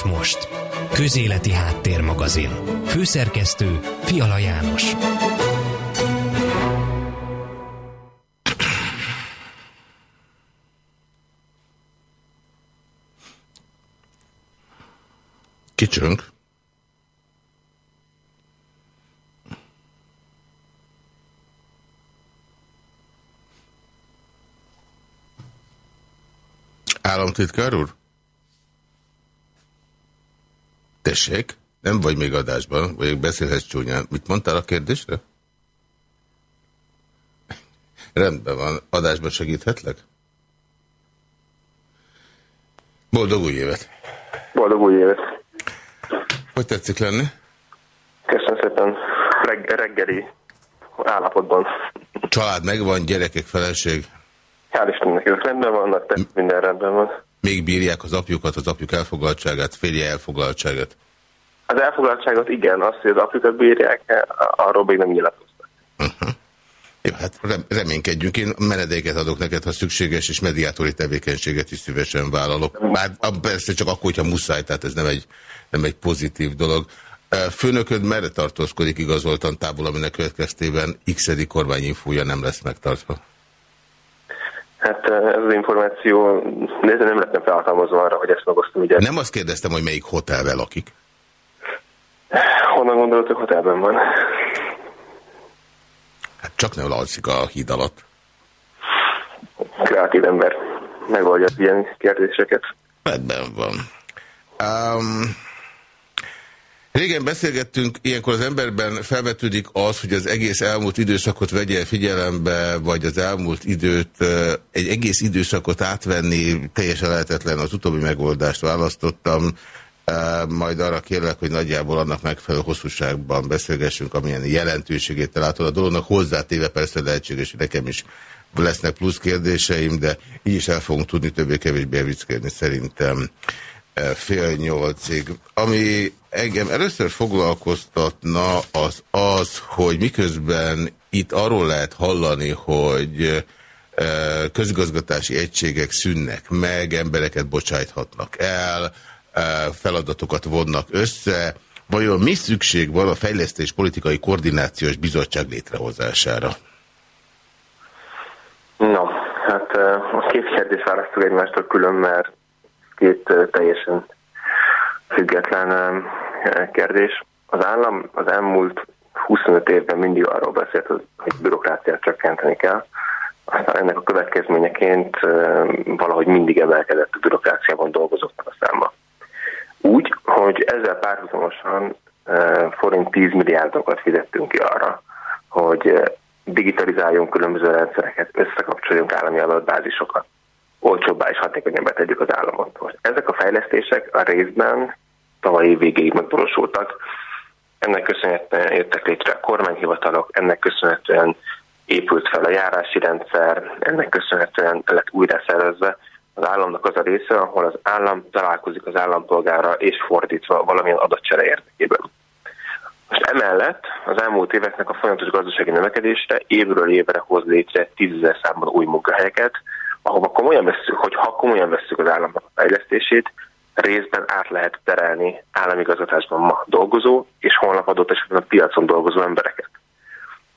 és most. Közéleti Háttérmagazin. Főszerkesztő Fiala János. Kicsünk. Államtitkár úr? Tessék, nem vagy még adásban, vagy beszélhetsz csúnyán. Mit mondtál a kérdésre? Rendben van. Adásban segíthetlek? Boldog új évet! Boldog új évet! Hogy tetszik lenni? Köszönöm szépen. Reg reggeli állapotban. Család megvan, gyerekek, feleség? Hál' Istennek, ők rendben vannak, de minden rendben van. Még bírják az apjukat, az apjuk elfoglaltságát, férje elfoglaltságát? Az elfoglaltságot igen, azt, hogy az apjukat bírják, arról még nem nyilatkoztak. Uh -huh. Jó, hát reménykedjünk. Én menedéket adok neked, ha szükséges, és mediátori tevékenységet is szívesen vállalok. Bár persze csak akkor, hogyha muszáj, tehát ez nem egy, nem egy pozitív dolog. Főnököd merre tartózkodik igazoltan távol, aminek következtében x kormányinfója nem lesz megtartva? Hát ez az információ, de nem lettem felhatalmazva arra, hogy ezt megosztom. Ugye. Nem azt kérdeztem, hogy melyik hotelben lakik. Honnan gondolod, hogy hotelben van? Hát csak nem alszik a híd alatt. Kreatív ember. Megoldja ilyen kérdéseket. Rendben van. Um, Régen beszélgettünk, ilyenkor az emberben felvetődik az, hogy az egész elmúlt időszakot vegye figyelembe, vagy az elmúlt időt, egy egész időszakot átvenni teljesen lehetetlen, az utóbbi megoldást választottam, majd arra kérlek, hogy nagyjából annak megfelelő hosszúságban beszélgessünk, amilyen jelentőségét látod a dolognak, hozzátéve persze lehetséges, hogy nekem is lesznek plusz kérdéseim, de így is el fogunk tudni többé-kevésbé vicckedni szerintem fél nyolcig. Ami engem először foglalkoztatna az az, hogy miközben itt arról lehet hallani, hogy közigazgatási egységek szűnnek meg, embereket bocsájthatnak el, feladatokat vonnak össze. Vajon mi szükség van a Fejlesztés Politikai Koordinációs Bizottság létrehozására? No, hát a két kérdést választok egymástól külön, mert két teljesen független kérdés. Az állam az elmúlt 25 évben mindig arról beszélt, hogy bürokráciát csökkenteni kell. Aztán ennek a következményeként valahogy mindig emelkedett a bürokráciában dolgozottak a száma. Úgy, hogy ezzel párhuzamosan forint 10 milliárdokat fizettünk ki arra, hogy digitalizáljunk különböző rendszereket, összekapcsoljunk állami adatbázisokat olcsóbbá és hatékonyabbá tegyük az államot. Most ezek a fejlesztések a részben tavalyi végéig megvalósultak. Ennek köszönhetően jöttek létre a kormányhivatalok, ennek köszönhetően épült fel a járási rendszer, ennek köszönhetően lett újra szervezve az államnak az a része, ahol az állam találkozik az állampolgára és fordítva valamilyen adatcsere érdekében. Most emellett az elmúlt éveknek a folyamatos gazdasági növekedésre évről évre hoz létre tízezer számban új munkahelyeket, ahova komolyan veszük, hogy ha komolyan veszük az államnak a fejlesztését, részben át lehet terelni államigazgatásban ma dolgozó, és holnap adott esetben a piacon dolgozó embereket.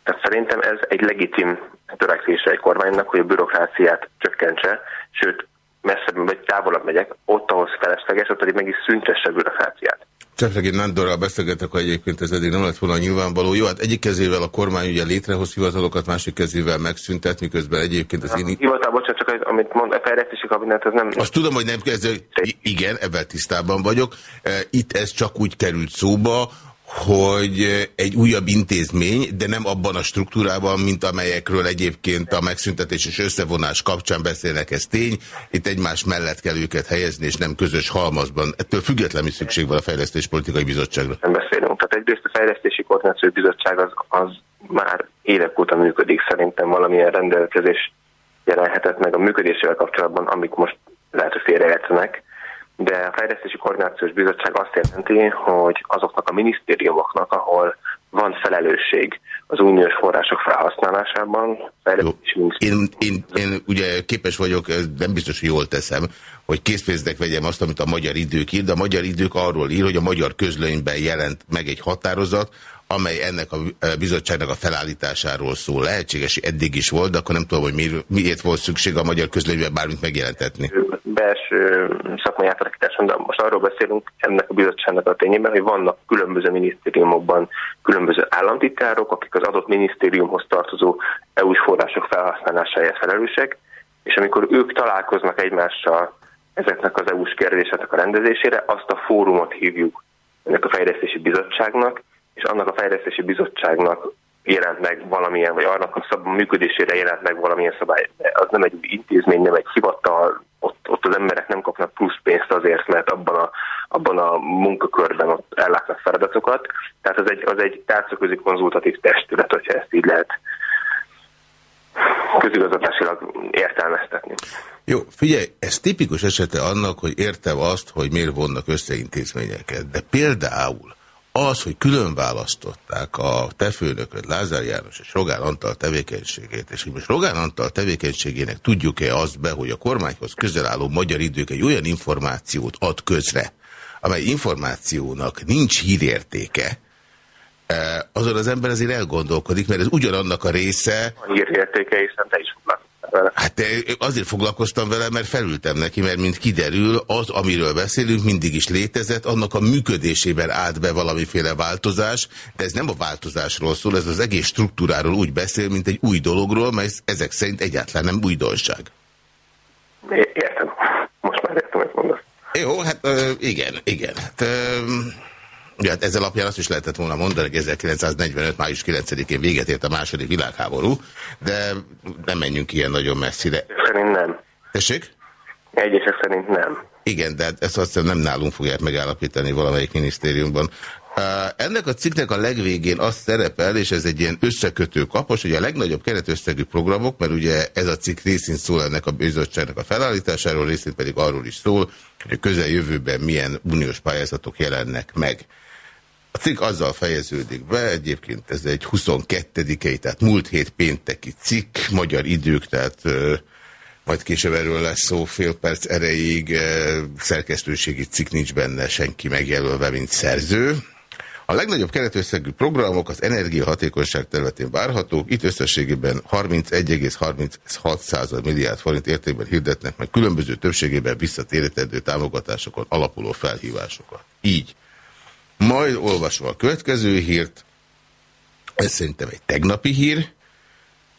Tehát szerintem ez egy legitim törekvése egy kormánynak, hogy a bürokráciát csökkentse, sőt, messzebb vagy távolabb megyek, ott, ahol felesleges, ott pedig meg is szüntesse a bürokráciát. Csepregi Nándorral beszélgetek, hogy egyébként ez eddig nem lett volna nyilvánvaló. Jó, hát egyik kezével a kormány ugye létrehoz hivatalokat, másik kezével megszüntet, miközben egyébként az én... Hivatal, bocsánat, csak amit mond, a fejlesztési kabinet, az nem... Azt tudom, hogy nem kezdő, igen, ebben tisztában vagyok. E, itt ez csak úgy került szóba, hogy egy újabb intézmény, de nem abban a struktúrában, mint amelyekről egyébként a megszüntetés és összevonás kapcsán beszélnek, ez tény. Itt egymás mellett kell őket helyezni, és nem közös halmazban. Ettől függetlenül szükség van a Fejlesztés Politikai Bizottságra. Nem beszélünk. Tehát egyrészt a Fejlesztési Koordinációs Bizottság az, az már évek óta működik. Szerintem valamilyen rendelkezés jelenhetett meg a működésével kapcsolatban, amik most lehet, hogy félreértenek de a Fejlesztési Koordinációs Bizottság azt jelenti, hogy azoknak a minisztériumoknak, ahol van felelősség az uniós források felhasználásában. Én, én, én ugye képes vagyok, nem biztos, hogy jól teszem, hogy készpénznek vegyem azt, amit a magyar idők ír, de a magyar idők arról ír, hogy a magyar közlönyben jelent meg egy határozat, amely ennek a bizottságnak a felállításáról szól. Lehetséges, eddig is volt, de akkor nem tudom, hogy miért, miért volt szükség a magyar közlönyben bármit megjelentetni. Belső szakmai átalakításon, de most arról beszélünk ennek a bizottságnak a tényében, hogy vannak különböző minisztériumokban különböző államtitkárok, akik az adott minisztériumhoz tartozó EU-s források felhasználásáért felelősek, és amikor ők találkoznak egymással ezeknek az EU-s kérdéseknek a rendezésére, azt a fórumot hívjuk ennek a fejlesztési bizottságnak, és annak a fejlesztési bizottságnak jelent meg valamilyen, vagy annak a szab- működésére jelent meg valamilyen szabály. Az nem egy intézmény, nem egy hivatal, ott, ott az emberek nem kapnak plusz pénzt azért, mert abban a, abban a munkakörben ott ellátnak feladatokat. Tehát az egy, az egy tárcaközi konzultatív testület, hogyha ezt így lehet közigazgatásilag értelmeztetni. Jó, figyelj, ez tipikus esete annak, hogy értem azt, hogy miért vonnak össze intézményeket, de például az, hogy külön választották a te főnököd, Lázár János és Rogán Antal tevékenységét, és hogy most Rogán Antal tevékenységének tudjuk-e azt be, hogy a kormányhoz közel álló magyar idők egy olyan információt ad közre, amely információnak nincs hírértéke, eh, azon az ember azért elgondolkodik, mert ez ugyanannak a része... A hírértéke, hiszen te is vele? Hát azért foglalkoztam vele, mert felültem neki, mert mint kiderül, az, amiről beszélünk, mindig is létezett, annak a működésében állt be valamiféle változás, de ez nem a változásról szól, ez az egész struktúráról úgy beszél, mint egy új dologról, mert ezek szerint egyáltalán nem újdonság. Értem. Most már értem, hogy mondasz. Jó, hát igen, igen. Hát, Ja, hát ezzel alapján azt is lehetett volna mondani, hogy 1945. május 9-én véget ért a második világháború, de nem menjünk ilyen nagyon messzire. Szerint nem. Tessék? Egyesek szerint nem. Igen, de ezt azt hiszem nem nálunk fogják megállapítani valamelyik minisztériumban. Ennek a cikknek a legvégén azt szerepel, és ez egy ilyen összekötő kapos, hogy a legnagyobb keretösszegű programok, mert ugye ez a cikk részint szól ennek a bizottságnak a felállításáról, részint pedig arról is szól, hogy a közeljövőben milyen uniós pályázatok jelennek meg. A cikk azzal fejeződik be, egyébként ez egy 22-i, tehát múlt hét pénteki cikk, magyar idők, tehát majd később erről lesz szó fél perc erejéig, szerkesztőségi cikk nincs benne senki megjelölve, mint szerző. A legnagyobb keretösszegű programok az energiahatékonyság területén várhatók, itt összességében 31,36 milliárd forint értékben hirdetnek meg különböző többségében visszatérítendő támogatásokon alapuló felhívásokat. Így. Majd olvasva a következő hírt, ez szerintem egy tegnapi hír,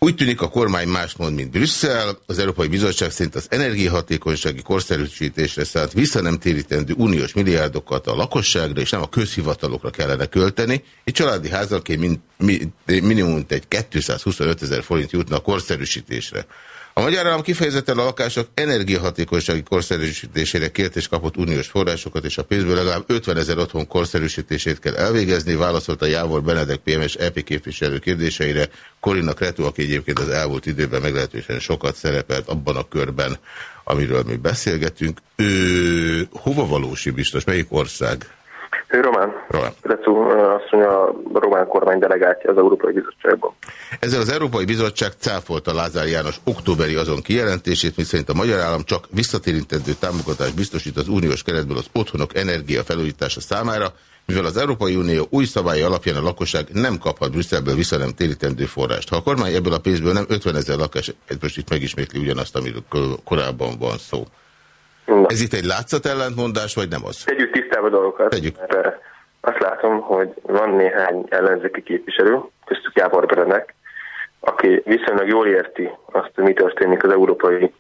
úgy tűnik a kormány más mond, mint Brüsszel. Az Európai Bizottság szerint az energiahatékonysági korszerűsítésre nem térítendő uniós milliárdokat a lakosságra és nem a közhivatalokra kellene költeni. Egy családi házalként min, min, minimum egy 225 ezer forint jutna a korszerűsítésre. A magyar állam kifejezetten a lakások energiahatékonysági korszerűsítésére kért és kapott uniós forrásokat, és a pénzből legalább 50 ezer otthon korszerűsítését kell elvégezni, válaszolta Jávor Benedek PMS EP képviselő kérdéseire. Korina Kretu, aki egyébként az elmúlt időben meglehetősen sokat szerepelt abban a körben, amiről mi beszélgetünk. Ő hova valósi biztos? Melyik ország? Ő román. Román. Azt mondja, a román kormány delegáltja az Európai Bizottságban. Ezzel az Európai Bizottság cáfolta Lázár János októberi azon kijelentését, miszerint a magyar állam csak visszatérintendő támogatást biztosít az uniós keretből az otthonok energia felújítása számára, mivel az Európai Unió új szabályi alapján a lakosság nem kaphat Brüsszelből vissza nem térítendő forrást. Ha a kormány ebből a pénzből nem 50 ezer lakás, most itt megismétli ugyanazt, amiről korábban van szó. Na. Ez itt egy látszatellentmondás, vagy nem az? Tegyük tisztába dolgokat. Tegyük. Mert eh, azt látom, hogy van néhány ellenzéki képviselő, köztük Gábor Berenek, aki viszonylag jól érti azt, hogy mi történik az Európai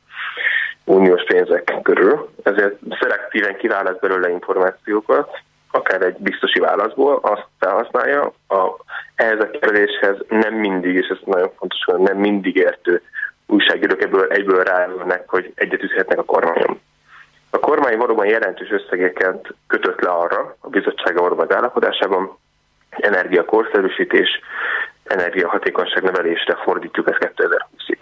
Uniós pénzek körül, ezért szelektíven kiválaszt belőle információkat, akár egy biztosi válaszból, azt felhasználja. A, ehhez a kérdéshez nem mindig, és ez nagyon fontos, hogy nem mindig értő újságírók ebből egyből ráülnek, hogy egyet üthetnek a kormányon. A kormány valóban jelentős összegeket kötött le arra, a bizottsága valóban az állapodásában, energiakorszerűsítés, energiahatékonyság nevelésre fordítjuk ezt 2020-ig.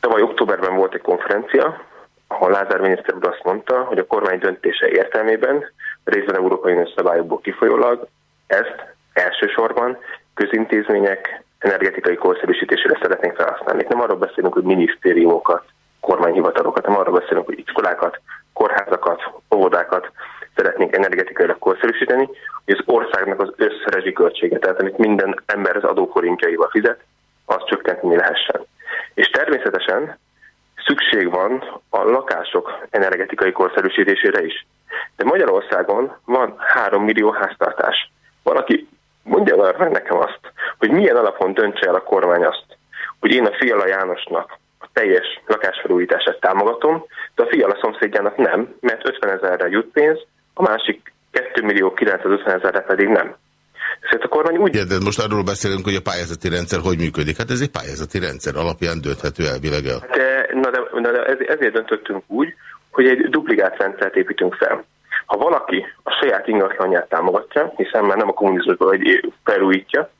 Tavaly októberben volt egy konferencia, ahol Lázár miniszter úr azt mondta, hogy a kormány döntése értelmében részben Európai Uniós szabályokból kifolyólag ezt elsősorban közintézmények energetikai korszerűsítésére szeretnénk felhasználni. Nem arról beszélünk, hogy minisztériumokat, kormányhivatalokat, hanem arról beszélünk, hogy iskolákat, kórházakat, óvodákat szeretnénk energetikailag korszerűsíteni, hogy az országnak az összrezsi költsége, tehát amit minden ember az adóforintjaival fizet, azt csökkenteni lehessen. És természetesen szükség van a lakások energetikai korszerűsítésére is. De Magyarországon van 3 millió háztartás. Valaki mondja meg nekem azt, hogy milyen alapon döntse el a kormány azt, hogy én a Fiala Jánosnak teljes lakásfelújítását támogatom, de a Fiala szomszédjának nem, mert 50 ezerre jut pénz, a másik 2 millió 950 ezerre pedig nem. Szóval a kormány úgy... De most arról beszélünk, hogy a pályázati rendszer hogy működik. Hát ez egy pályázati rendszer alapján dönthető elvileg el. De, na de, na de ezért döntöttünk úgy, hogy egy duplikát rendszert építünk fel. Ha valaki a saját ingatlanját támogatja, hiszen már nem a kommunizmusban felújítja,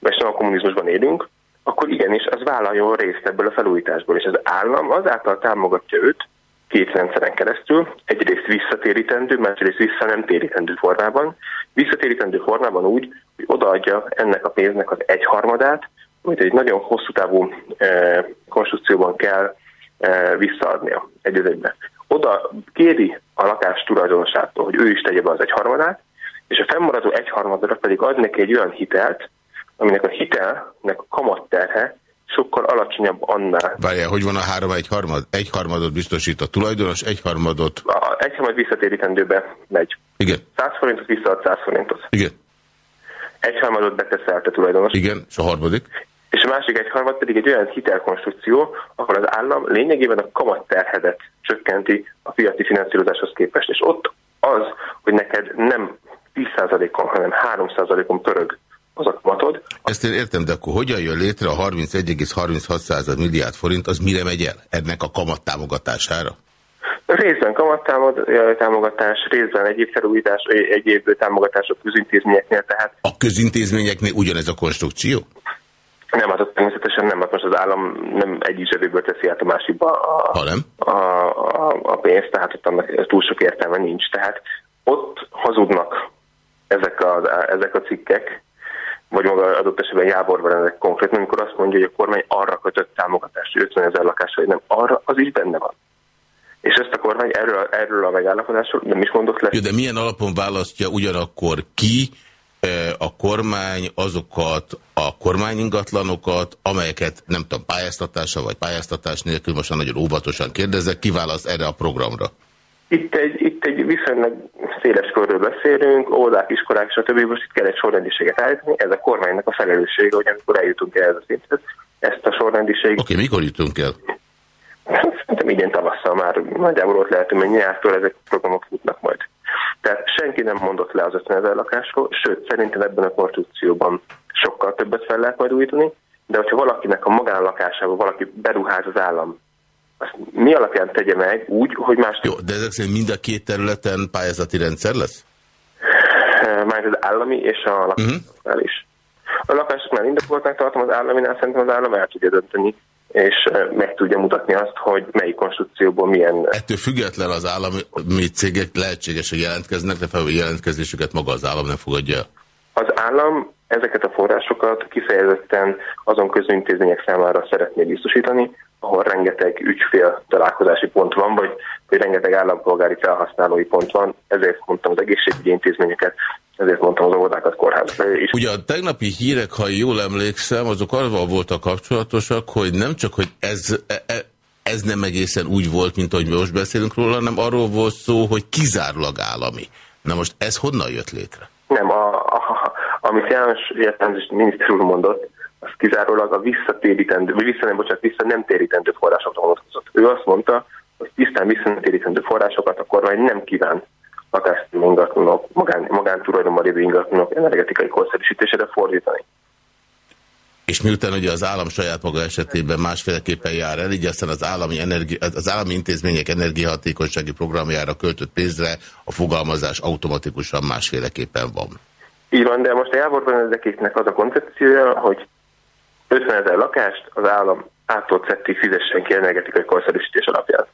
és nem a kommunizmusban élünk, akkor igenis az vállaljon részt ebből a felújításból, és az állam azáltal támogatja őt két rendszeren keresztül, egyrészt visszatérítendő, másrészt vissza nem térítendő formában. Visszatérítendő formában úgy, hogy odaadja ennek a pénznek az egyharmadát, amit egy nagyon hosszú távú e, konstrukcióban kell e, visszaadnia egy egybe. Oda kéri a lakás tulajdonosától, hogy ő is tegye be az egyharmadát, és a fennmaradó egyharmadra pedig ad neki egy olyan hitelt, aminek a hitelnek a kamatterhe sokkal alacsonyabb annál. Várjál, hogy van a három egyharmad? Egyharmadot biztosít a tulajdonos, egyharmadot... A egyharmad visszatérítendőbe megy. Igen. 100 forintot visszaad 100 forintot. Igen. Egyharmadot beteszelte tulajdonos. Igen, és a harmadik? És a másik egyharmad pedig egy olyan hitelkonstrukció, ahol az állam lényegében a kamatterhedet csökkenti a piaci finanszírozáshoz képest. És ott az, hogy neked nem 10%-on, hanem 3%-on pörög. Ezt én értem, de akkor hogyan jön létre a 31,36 milliárd forint, az mire megy el? Ennek a kamat támogatására? Részben kamattámogatás, részben egyéb felújítás, egyéb támogatások közintézményeknél. Tehát... A közintézményeknél ugyanez a konstrukció? Nem, hát természetesen nem, hát most az állam nem egyik zsebéből teszi át a másikba a, ha nem? a, a, a pénzt, tehát ott annak túl sok értelme nincs. Tehát ott hazudnak ezek a, ezek a cikkek, vagy maga adott esetben Jáborban ennek konkrétan, amikor azt mondja, hogy a kormány arra kötött támogatást, hogy 50 ezer lakásra, vagy nem, arra az is benne van. És ezt a kormány erről, erről a megállapodásról nem is mondott le. Jó, de milyen alapon választja ugyanakkor ki e, a kormány azokat a kormányingatlanokat, amelyeket nem tudom, pályáztatása vagy pályáztatás nélkül, most nagyon óvatosan kérdezek, kiválaszt erre a programra? Itt egy, itt egy viszonylag széles körről beszélünk, óvodák, iskolák, stb. Most itt kell egy sorrendiséget állítani, ez a kormánynak a felelőssége, hogy amikor eljutunk el ez a szinthez, ezt a sorrendiséget... Oké, okay, mikor jutunk el? Szerintem igen tavasszal már nagyjából ott lehet, hogy nyártól ezek a programok futnak majd. Tehát senki nem mondott le az 50 ezer lakásról, sőt, szerintem ebben a konstrukcióban sokkal többet fel lehet majd újítani, de hogyha valakinek a magánlakásába valaki beruház az állam mi alapján tegye meg úgy, hogy más... Jó, de ezek szerint mind a két területen pályázati rendszer lesz? Már az állami és a lakásoknál -huh. is. A lakásoknál indokoltnak tartom, az államinál szerintem az állam el tudja dönteni, és meg tudja mutatni azt, hogy melyik konstrukcióból milyen... Ettől független az állami cégek lehetséges, hogy jelentkeznek, de felül jelentkezésüket maga az állam nem fogadja Az állam ezeket a forrásokat kifejezetten azon közöintézmények számára szeretné biztosítani, ahol rengeteg ügyfél találkozási pont van, vagy, vagy rengeteg állampolgári felhasználói pont van, ezért mondtam az egészségügyi intézményeket, ezért mondtam az óvodákat, kórházakat is. Ugye a tegnapi hírek, ha jól emlékszem, azok arról voltak kapcsolatosak, hogy nem csak, hogy ez, e, e, ez nem egészen úgy volt, mint ahogy most beszélünk róla, hanem arról volt szó, hogy kizárólag állami. Na most ez honnan jött létre? Nem, a, a, amit János értelmezés miniszter úr mondott, az kizárólag a visszatérítendő, vagy vissza nem, bocsánat, vissza nem térítendő forrásokra vonatkozott. Ő azt mondta, hogy tisztán visszatérítendő forrásokat a kormány nem kíván lakásszínű ingatlanok, magán, magántulajdonban lévő ingatlanok energetikai korszerűsítésére fordítani. És miután ugye az állam saját maga esetében másféleképpen jár el, így aztán az állami, energi, az állami intézmények energiahatékonysági programjára költött pénzre a fogalmazás automatikusan másféleképpen van. Így van, de most a Jávorban ezeknek az a koncepciója, hogy 50 ezer lakást az állam ától szetti fizessen ki energetikai korszerűsítés alapján.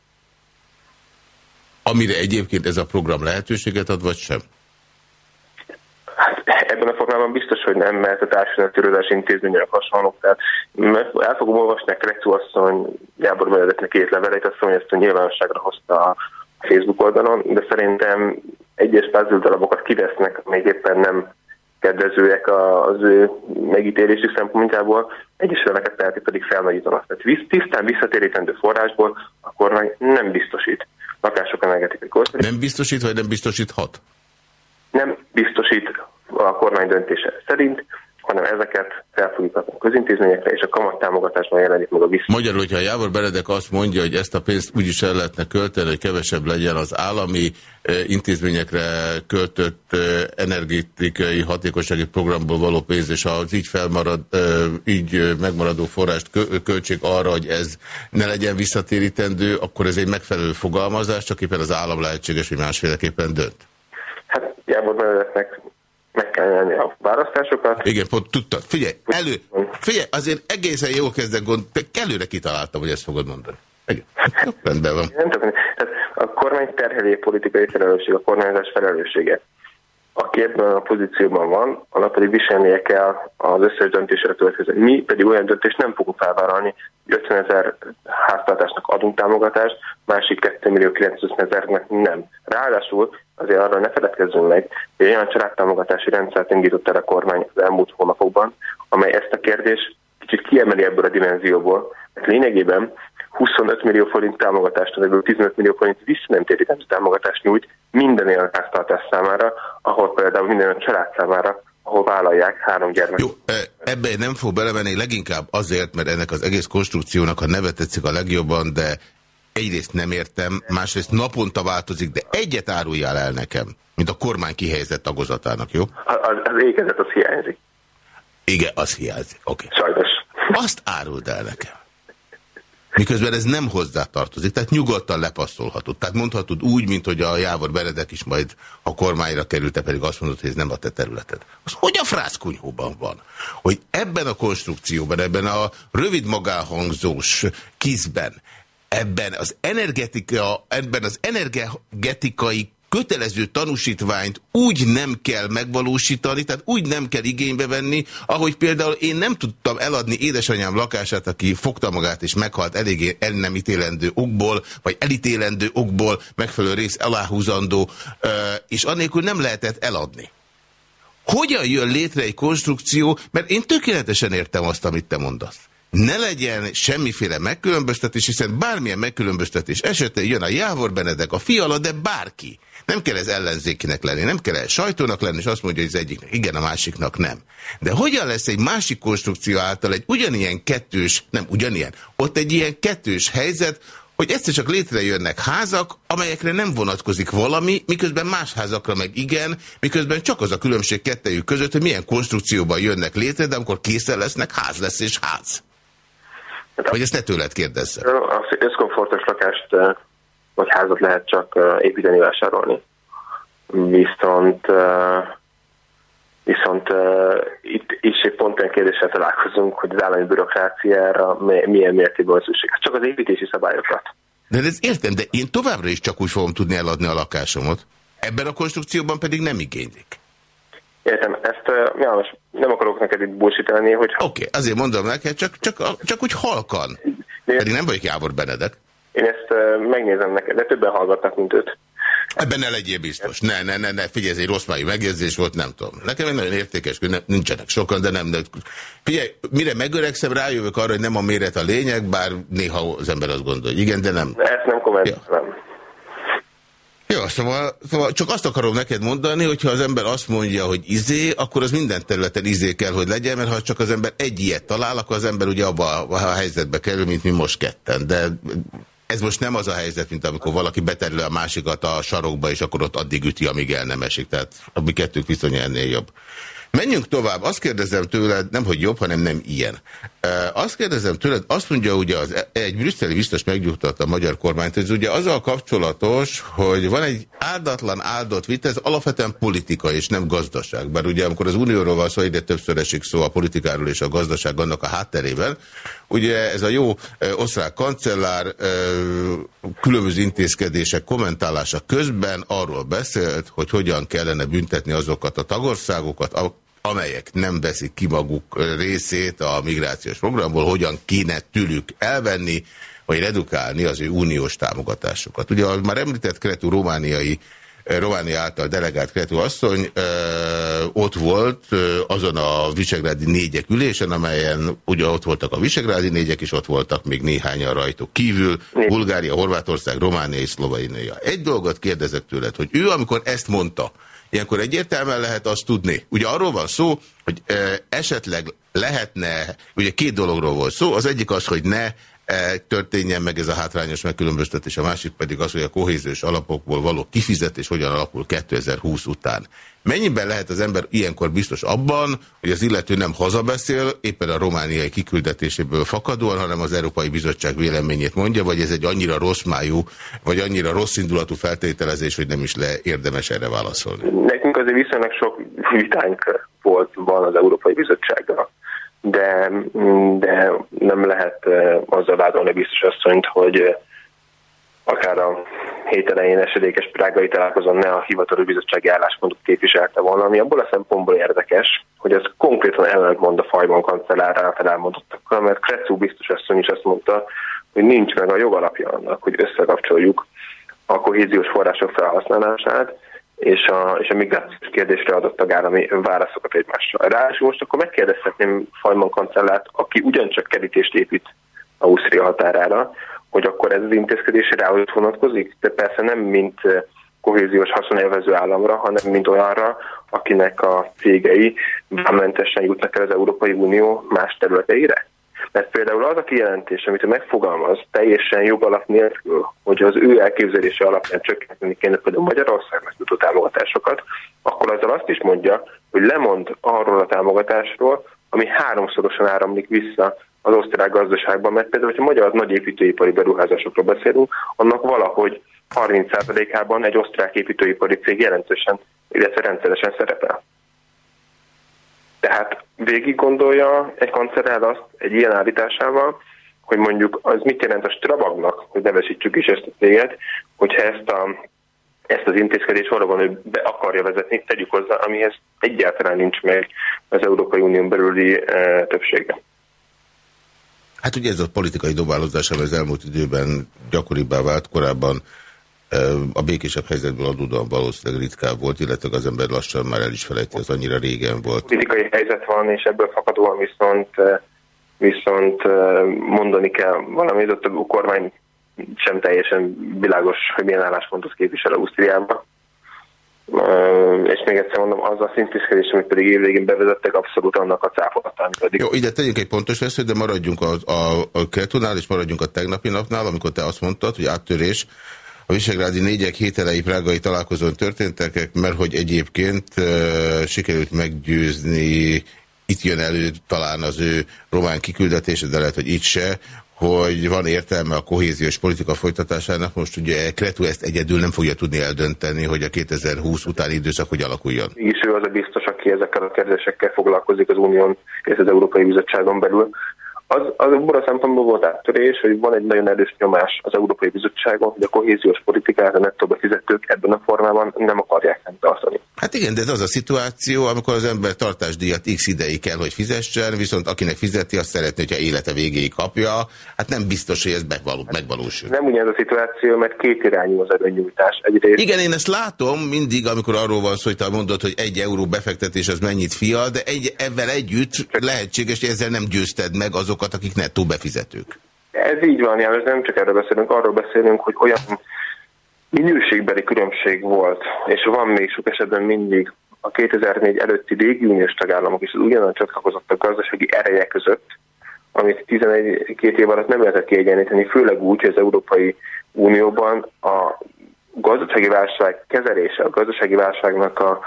Amire egyébként ez a program lehetőséget ad, vagy sem? Hát ebben a formában biztos, hogy nem, mert a társadalmi törődés intézmények hasonlók. Tehát el fogom olvasni a Krecu asszony Gábor Benedeknek két leveleit, azt mondja, hogy ezt a nyilvánosságra hozta a Facebook oldalon, de szerintem egyes puzzle darabokat kivesznek, még éppen nem kedvezőek az ő megítélésük szempontjából, egyes elemeket tehát pedig felnagyítanak. Tehát tisztán visszatérítendő forrásból a kormány nem biztosít lakások energetikai korszerű. Nem biztosít, vagy nem biztosíthat? Nem biztosít a kormány döntése szerint, hanem ezeket fel fogjuk adni a közintézményekre, és a kamattámogatásban jelenik meg a vissza. Magyarul, hogyha a Jávor Beredek azt mondja, hogy ezt a pénzt úgyis el lehetne költeni, hogy kevesebb legyen az állami eh, intézményekre költött eh, energetikai hatékonysági programból való pénz, és az így, felmarad, eh, így megmaradó forrást költség arra, hogy ez ne legyen visszatérítendő, akkor ez egy megfelelő fogalmazás, csak éppen az állam lehetséges, hogy másféleképpen dönt. Hát Jávor Benedeknek meg kell nyerni a választásokat. Igen, pont tudtad. Figyelj, elő, figyelj, azért egészen jól kezdek gond, előre kitaláltam, hogy ezt fogod mondani. Igen. Rendben van. Nem tudom, tehát a kormány terhelé politikai felelősség, a kormányzás felelőssége. Aki ebben a pozícióban van, annak pedig viselnie kell az összes döntésre következő. Mi pedig olyan döntést nem fogunk felvállalni, 50 ezer háztartásnak adunk támogatást, másik 2 millió 900 ezernek nem. Ráadásul azért arra ne feledkezzünk meg, hogy olyan családtámogatási rendszert indított el a kormány az elmúlt hónapokban, amely ezt a kérdést kicsit kiemeli ebből a dimenzióból, mert lényegében 25 millió forint támogatást, ebből 15 millió forint visszanemtérítendő támogatást nyújt minden olyan háztartás számára, ahol például minden olyan család számára, ahol vállalják három gyermek. Jó, ebbe nem fog belemenni, leginkább azért, mert ennek az egész konstrukciónak a neve tetszik a legjobban, de egyrészt nem értem, másrészt naponta változik, de egyet áruljál el nekem, mint a kormány kihelyezett tagozatának, jó? Az, az ékezet az hiányzik. Igen, az hiányzik, oké. Okay. Sajnos. Azt áruld el nekem. Miközben ez nem hozzá tartozik, tehát nyugodtan lepasszolhatod. Tehát mondhatod úgy, mint hogy a Jávor Benedek is majd a kormányra került, te pedig azt mondod, hogy ez nem a te területed. Az hogy a frászkunyhóban van? Hogy ebben a konstrukcióban, ebben a rövid magánhangzós kizben, ebben az energetika, ebben az energetikai kötelező tanúsítványt úgy nem kell megvalósítani, tehát úgy nem kell igénybe venni, ahogy például én nem tudtam eladni édesanyám lakását, aki fogta magát és meghalt eléggé el nem ítélendő okból, vagy elítélendő okból megfelelő rész aláhúzandó, és annélkül nem lehetett eladni. Hogyan jön létre egy konstrukció, mert én tökéletesen értem azt, amit te mondasz ne legyen semmiféle megkülönböztetés, hiszen bármilyen megkülönböztetés esetén jön a Jávor Benedek, a fiala, de bárki. Nem kell ez ellenzékinek lenni, nem kell ez sajtónak lenni, és azt mondja, hogy az egyiknek igen, a másiknak nem. De hogyan lesz egy másik konstrukció által egy ugyanilyen kettős, nem ugyanilyen, ott egy ilyen kettős helyzet, hogy egyszer csak létrejönnek házak, amelyekre nem vonatkozik valami, miközben más házakra meg igen, miközben csak az a különbség kettejük között, hogy milyen konstrukcióban jönnek létre, de amikor készen lesznek, ház lesz és ház. Vagy ezt ne tőled kérdezze? Az összkomfortos lakást vagy házat lehet csak építeni, vásárolni. Viszont viszont itt is egy pont olyan kérdéssel találkozunk, hogy az állami bürokráciára milyen mértékben van szükség. Csak az építési szabályokat. De ez értem, de én továbbra is csak úgy fogom tudni eladni a lakásomat. Ebben a konstrukcióban pedig nem igénylik. Értem, ezt uh, János, nem akarok neked itt bullshitelni, hogy... Oké, okay, azért mondom neked, csak, csak, csak úgy halkan. De Pedig nem vagyok Jávor Benedek. Én ezt uh, megnézem neked, de többen hallgatnak, mint őt. Ebben ne legyél biztos. Ne, ne, ne, ne, figyelj, ez egy rossz májú megjegyzés volt, nem tudom. Nekem egy nagyon értékes, hogy nincsenek sokan, de nem. De, figyelj, mire megöregszem, rájövök arra, hogy nem a méret a lényeg, bár néha az ember azt gondolja, hogy igen, de nem. Ezt nem kommentálom. Ja. Jó, szóval, szóval csak azt akarom neked mondani, hogyha az ember azt mondja, hogy izé, akkor az minden területen izé kell, hogy legyen, mert ha csak az ember egy ilyet talál, akkor az ember ugye abba a helyzetbe kerül, mint mi most ketten. De ez most nem az a helyzet, mint amikor valaki beterül a másikat a sarokba, és akkor ott addig üti, amíg el nem esik. Tehát a mi kettők viszonya ennél jobb. Menjünk tovább. Azt kérdezem tőled, nem hogy jobb, hanem nem ilyen. Azt kérdezem tőled, azt mondja ugye az, e- egy brüsszeli biztos megnyugtatta a magyar kormányt, hogy ugye azzal kapcsolatos, hogy van egy áldatlan áldott vita, ez alapvetően politika és nem gazdaság. Bár ugye amikor az unióról van szó, ide többször esik szó a politikáról és a gazdaság annak a hátterében. Ugye ez a jó osztrák kancellár különböző intézkedések kommentálása közben arról beszélt, hogy hogyan kellene büntetni azokat a tagországokat, amelyek nem veszik ki maguk részét a migrációs programból, hogyan kéne tőlük elvenni, vagy redukálni az ő uniós támogatásokat. Ugye már említett Kretú romániai Románia által delegált Kretú asszony ö, ott volt ö, azon a Visegrádi négyek ülésen, amelyen ugye ott voltak a Visegrádi négyek, és ott voltak még néhányan rajtuk kívül, Bulgária, Horvátország, Románia és Szlovénia. Egy dolgot kérdezek tőled, hogy ő, amikor ezt mondta, Ilyenkor egyértelműen lehet azt tudni. Ugye arról van szó, hogy esetleg lehetne, ugye két dologról volt szó, az egyik az, hogy ne történjen meg ez a hátrányos megkülönböztetés, a másik pedig az, hogy a kohéziós alapokból való kifizetés hogyan alakul 2020 után. Mennyiben lehet az ember ilyenkor biztos abban, hogy az illető nem hazabeszél, éppen a romániai kiküldetéséből fakadóan, hanem az Európai Bizottság véleményét mondja, vagy ez egy annyira rossz májú, vagy annyira rossz indulatú feltételezés, hogy nem is le érdemes erre válaszolni? Nekünk azért viszonylag sok vitánk volt, van az Európai Bizottsággal de, de nem lehet azzal vádolni biztos asszonyt, hogy akár a hét elején esedékes prágai találkozón ne a hivatalos bizottsági álláspontot képviselte volna, ami abból a szempontból érdekes, hogy ez konkrétan ellentmond a Fajban kancellár által mert Kretszú biztos asszony is azt mondta, hogy nincs meg a jogalapja annak, hogy összekapcsoljuk a kohéziós források felhasználását, és a, és a migrációs kérdésre adott tagállami válaszokat egymással. Ráadásul most akkor megkérdezhetném Fajman kancellárt, aki ugyancsak kerítést épít Ausztria határára, hogy akkor ez az intézkedés rához vonatkozik, de persze nem mint eh, kohéziós haszonélvező államra, hanem mint olyanra, akinek a cégei vámmentesen jutnak el az Európai Unió más területeire. Mert például az a kijelentés, amit ő megfogalmaz teljesen jogalap nélkül, hogy az ő elképzelése alapján csökkenteni kéne például Magyarországnak jutó támogatásokat, akkor azzal azt is mondja, hogy lemond arról a támogatásról, ami háromszorosan áramlik vissza az osztrák gazdaságban, mert például, hogyha magyar nagy építőipari beruházásokról beszélünk, annak valahogy 30%-ában egy osztrák építőipari cég jelentősen, illetve rendszeresen szerepel. Tehát végig gondolja egy kancerál azt egy ilyen állításával, hogy mondjuk az mit jelent a Strabagnak, hogy nevesítsük is ezt a céget, hogyha ezt, a, ezt az intézkedést valóban ő be akarja vezetni, tegyük hozzá, amihez egyáltalán nincs meg az Európai Unión belüli e, többsége. Hát ugye ez a politikai dobálózás, ami az elmúlt időben gyakoribbá vált, korábban a békésebb helyzetből adódóan valószínűleg ritkább volt, illetve az ember lassan már el is felejti, az annyira régen volt. Politikai helyzet van, és ebből fakadóan viszont, viszont mondani kell valamit, ott a kormány sem teljesen világos, hogy milyen álláspontot képvisel Ausztriában. És még egyszer mondom, az a szintézkedés, amit pedig évvégén bevezettek, abszolút annak a cáfolatán. Jó, ide tegyünk egy pontos vesző, de maradjunk a, a, a Kretunál, és maradjunk a tegnapi napnál, amikor te azt mondtad, hogy áttörés a Visegrádi négyek hételei prágai találkozón történtek, mert hogy egyébként sikerült meggyőzni, itt jön elő talán az ő román kiküldetése, de lehet, hogy itt se, hogy van értelme a kohéziós politika folytatásának. Most ugye Kretu ezt egyedül nem fogja tudni eldönteni, hogy a 2020 utáni időszak hogy alakuljon. És ő az a biztos, aki ezekkel a kérdésekkel foglalkozik az Unión és az Európai Bizottságon belül az, az abban a szempontból volt áttörés, hogy van egy nagyon erős nyomás az Európai Bizottságon, hogy a kohéziós politikát a nettó befizetők ebben a formában nem akarják tartani. Hát igen, de ez az a szituáció, amikor az ember tartásdíjat x ideig kell, hogy fizessen, viszont akinek fizeti, azt szeretné, hogyha élete végéig kapja. Hát nem biztos, hogy ez megvaló, megvalósul. Nem ugyanaz a szituáció, mert két irányú az előnyújtás. Egyrészt... Igen, én ezt látom mindig, amikor arról van szó, hogy te mondod, hogy egy euró befektetés az mennyit fia, de egy, ebben együtt lehetséges, hogy ezzel nem győzted meg azok azokat, akik nettó befizetők. Ez így van, János, nem csak erről beszélünk, arról beszélünk, hogy olyan minőségbeli különbség volt, és van még sok esetben mindig a 2004 előtti régióniós tagállamok és az ugyanaz csatlakozottak gazdasági ereje között, amit 11 két év alatt nem lehetett kiegyenlíteni, főleg úgy, hogy az Európai Unióban a gazdasági válság kezelése, a gazdasági válságnak a,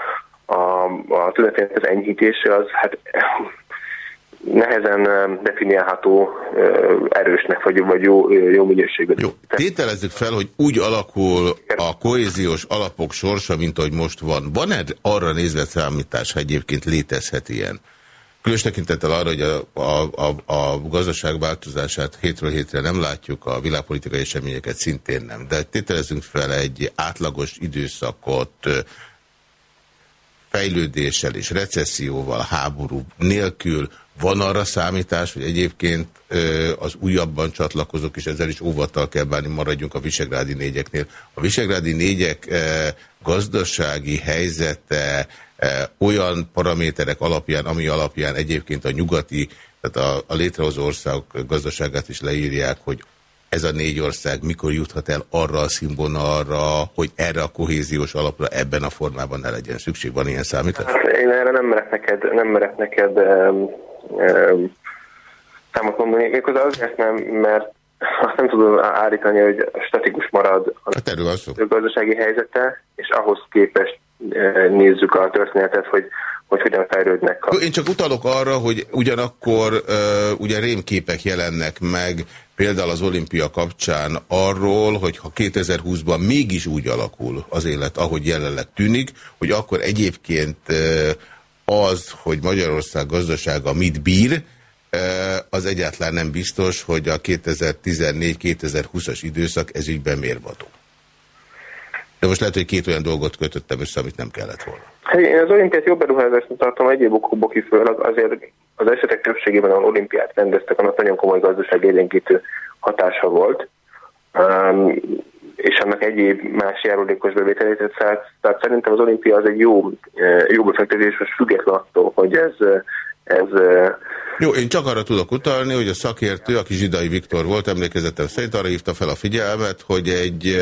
a, a tudatének az enyhítése az hát nehezen definiálható erősnek vagy, vagy jó, jó minőségű. Jó. Tételezzük fel, hogy úgy alakul a kohéziós alapok sorsa, mint ahogy most van. Van-e arra nézve számítás, ha egyébként létezhet ilyen? Különös tekintettel arra, hogy a, a, a, a gazdaság változását hétről hétre nem látjuk, a világpolitikai eseményeket szintén nem. De tételezzünk fel egy átlagos időszakot fejlődéssel és recesszióval, háború nélkül, van arra számítás, hogy egyébként az újabban csatlakozók, és ezzel is óvattal kell bánni, maradjunk a Visegrádi négyeknél. A Visegrádi négyek gazdasági helyzete olyan paraméterek alapján, ami alapján egyébként a nyugati, tehát a, a létrehozó országok gazdaságát is leírják, hogy ez a négy ország mikor juthat el arra a színvonalra, hogy erre a kohéziós alapra ebben a formában ne legyen szükség? Van ilyen számítás? Én erre nem merek neked, nem merek neked um számot mondani. Méghozzá azért nem, mert azt nem tudom állítani, hogy statikus marad a hát gazdasági helyzete, és ahhoz képest nézzük a történetet, hogy, hogy hogyan fejlődnek. A... Én csak utalok arra, hogy ugyanakkor uh, ugye rémképek jelennek meg például az olimpia kapcsán arról, hogy ha 2020-ban mégis úgy alakul az élet, ahogy jelenleg tűnik, hogy akkor egyébként az, hogy Magyarország gazdasága mit bír, az egyáltalán nem biztos, hogy a 2014-2020-as időszak ezügyben mérvadó. De most lehet, hogy két olyan dolgot kötöttem össze, amit nem kellett volna. Én az olimpiát jobb beruházásnak tartom egyéb okokból kifőleg, azért az esetek többségében, ahol olimpiát rendeztek, annak nagyon komoly gazdaság élénkítő hatása volt. Um, és annak egyéb más járulékos bevételét. Tehát, tehát szerintem az olimpia az egy jó, eh, jó befektetés, most független attól, hogy ez, eh, ez eh, jó, én csak arra tudok utalni, hogy a szakértő, aki Zsidai Viktor volt, emlékezetem szerint arra hívta fel a figyelmet, hogy egy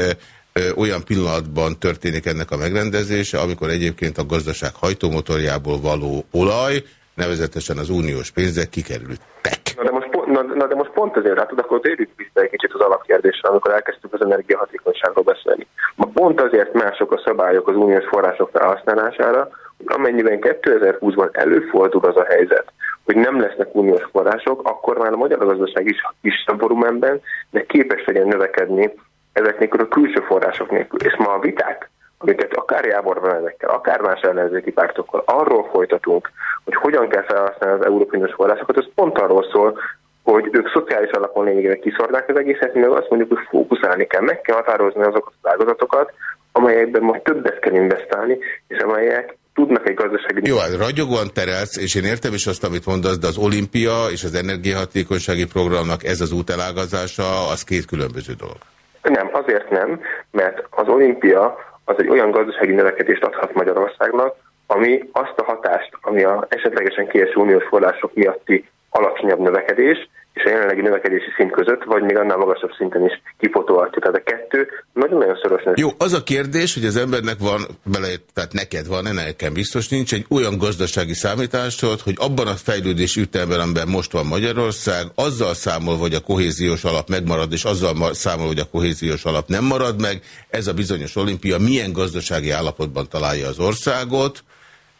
olyan pillanatban történik ennek a megrendezése, amikor egyébként a gazdaság hajtómotorjából való olaj, nevezetesen az uniós pénzek kikerültek. Na de most Na, na de most pont ezért látod, akkor térjük vissza egy kicsit az alapkérdésre, amikor elkezdtük az energiahatékonyságról beszélni. Ma pont azért mások a szabályok az uniós források felhasználására, amennyiben 2020-ban előfordul az a helyzet, hogy nem lesznek uniós források, akkor már a magyar gazdaság is kisebb volumenben, de képes legyen növekedni ezek nélkül a külső források nélkül. És ma a viták, amiket akár Jábor Benedekkel, akár más ellenzéki pártokkal arról folytatunk, hogy hogyan kell felhasználni az európai forrásokat, az pont arról szól, hogy ők szociális alapon lényegében kiszornák az egészet, mi meg azt mondjuk, hogy fókuszálni kell, meg kell határozni azokat az ágazatokat, amelyekben majd többet kell investálni, és amelyek tudnak egy gazdasági... Jó, hát ragyogóan terelsz, és én értem is azt, amit mondasz, de az olimpia és az energiahatékonysági programnak ez az útelágazása, az két különböző dolog. Nem, azért nem, mert az olimpia az egy olyan gazdasági növekedést adhat Magyarországnak, ami azt a hatást, ami a esetlegesen kieső uniós források miatti alacsonyabb növekedés, és a jelenlegi növekedési szint között, vagy még annál magasabb szinten is kipotolhatja. Tehát a kettő nagyon-nagyon szoros. Jó, az a kérdés, hogy az embernek van, bele, tehát neked van, nekem biztos nincs, egy olyan gazdasági számításod, hogy abban a fejlődési ütemben, amiben most van Magyarország, azzal számol, hogy a kohéziós alap megmarad, és azzal számol, hogy a kohéziós alap nem marad meg, ez a bizonyos olimpia milyen gazdasági állapotban találja az országot,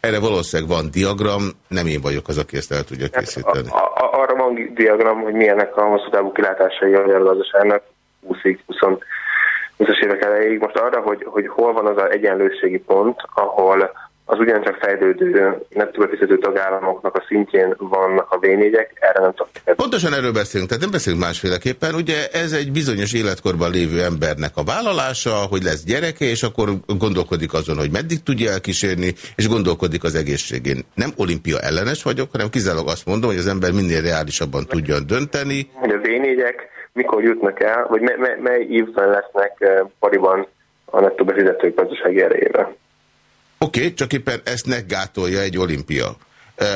erre valószínűleg van diagram, nem én vagyok az, aki ezt el tudja hát készíteni. A, a, arra van diagram, hogy milyenek a hosszú távú kilátásai a magyar gazdaságnak 20-ig, 20-as évek elejéig. Most arra, hogy, hogy hol van az az egyenlőségi pont, ahol az ugyancsak fejlődő nettobefizető tagállamoknak a szintjén vannak a v erre nem tudok. Pontosan erről beszélünk, tehát nem beszélünk másféleképpen. Ugye ez egy bizonyos életkorban lévő embernek a vállalása, hogy lesz gyereke, és akkor gondolkodik azon, hogy meddig tudja elkísérni, és gondolkodik az egészségén. Nem olimpia ellenes vagyok, hanem kizárólag azt mondom, hogy az ember minél reálisabban tudjon dönteni. Hogy a v mikor jutnak el, vagy mely, mely, mely évben lesznek eh, pariban a nettó befizetők gazdasági erejével. Oké, okay, csak éppen ezt gátolja egy olimpia.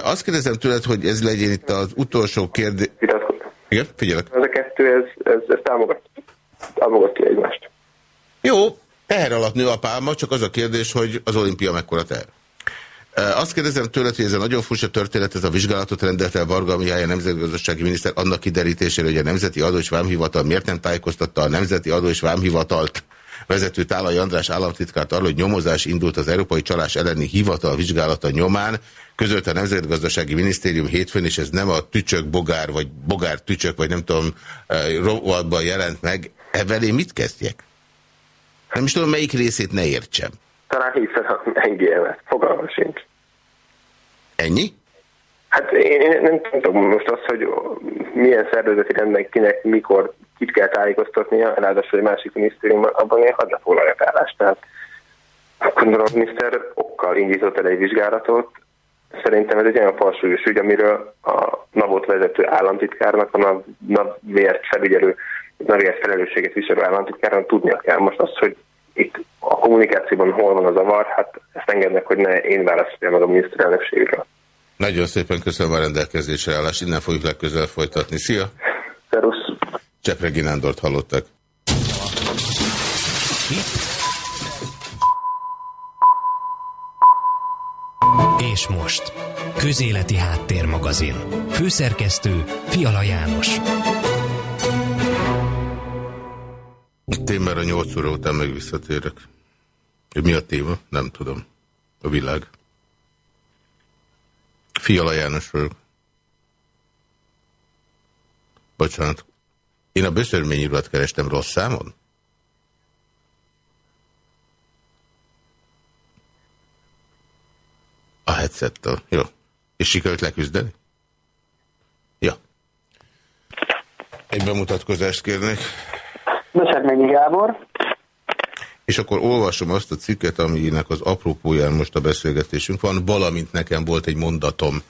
Azt kérdezem tőled, hogy ez legyen itt az utolsó kérdés. Igen, figyelek. Ez a kettő, ez, ez, ez támogat, támogatja egymást. Jó, teher alatt nő a pálma, csak az a kérdés, hogy az olimpia mekkora teher. Azt kérdezem tőled, hogy ez a nagyon furcsa történet, ez a vizsgálatot rendelt el Varga Mihály, a nemzetgazdasági miniszter annak kiderítésére, hogy a Nemzeti Adó és Vámhivatal miért nem tájékoztatta a Nemzeti Adó és Vámhivatalt vezető Tálai András államtitkárt arról, hogy nyomozás indult az Európai Csalás elleni hivatal vizsgálata nyomán, között a Nemzetgazdasági Minisztérium hétfőn, és ez nem a tücsök bogár, vagy bogár tücsök, vagy nem tudom, eh, rovatban jelent meg. Evel én mit kezdjek? Nem is tudom, melyik részét ne értsem. Talán hiszen a. Fogalma sincs. Ennyi? Hát én, én nem tudom most azt, hogy milyen szervezeti rendben kinek, mikor, kit kell tájékoztatnia, ráadásul egy másik minisztérium, abban én hadd ne foglaljak állást. Tehát gondolom, a miniszter okkal indított el egy vizsgálatot. Szerintem ez egy olyan falsúlyos ügy, amiről a NAVot vezető államtitkárnak, a NAV-ért felügyelő, NAV-ért felelősséget viselő államtitkárnak tudnia kell. Most azt, hogy itt a kommunikációban hol van a zavar, hát ezt engednek, hogy ne én választjam meg a miniszterelnökségről. Nagyon szépen köszönöm a rendelkezésre állást, innen fogjuk legközelebb folytatni. Szia! Szerusz! Csepregi Nándort hallottak. És most, Közéleti Háttérmagazin. Főszerkesztő Fiala János. Témára 8 óra után meg visszatérek. Mi a téma? Nem tudom. A világ. Fiala János vagyok. Bocsánat. Én a böszörményirat kerestem rossz számon? A headsettel. Jó. És sikerült leküzdeni? Ja. Egy bemutatkozást kérnék. Böszörményi Gábor. És akkor olvasom azt a cikket, aminek az apropóján most a beszélgetésünk van, valamint nekem volt egy mondatom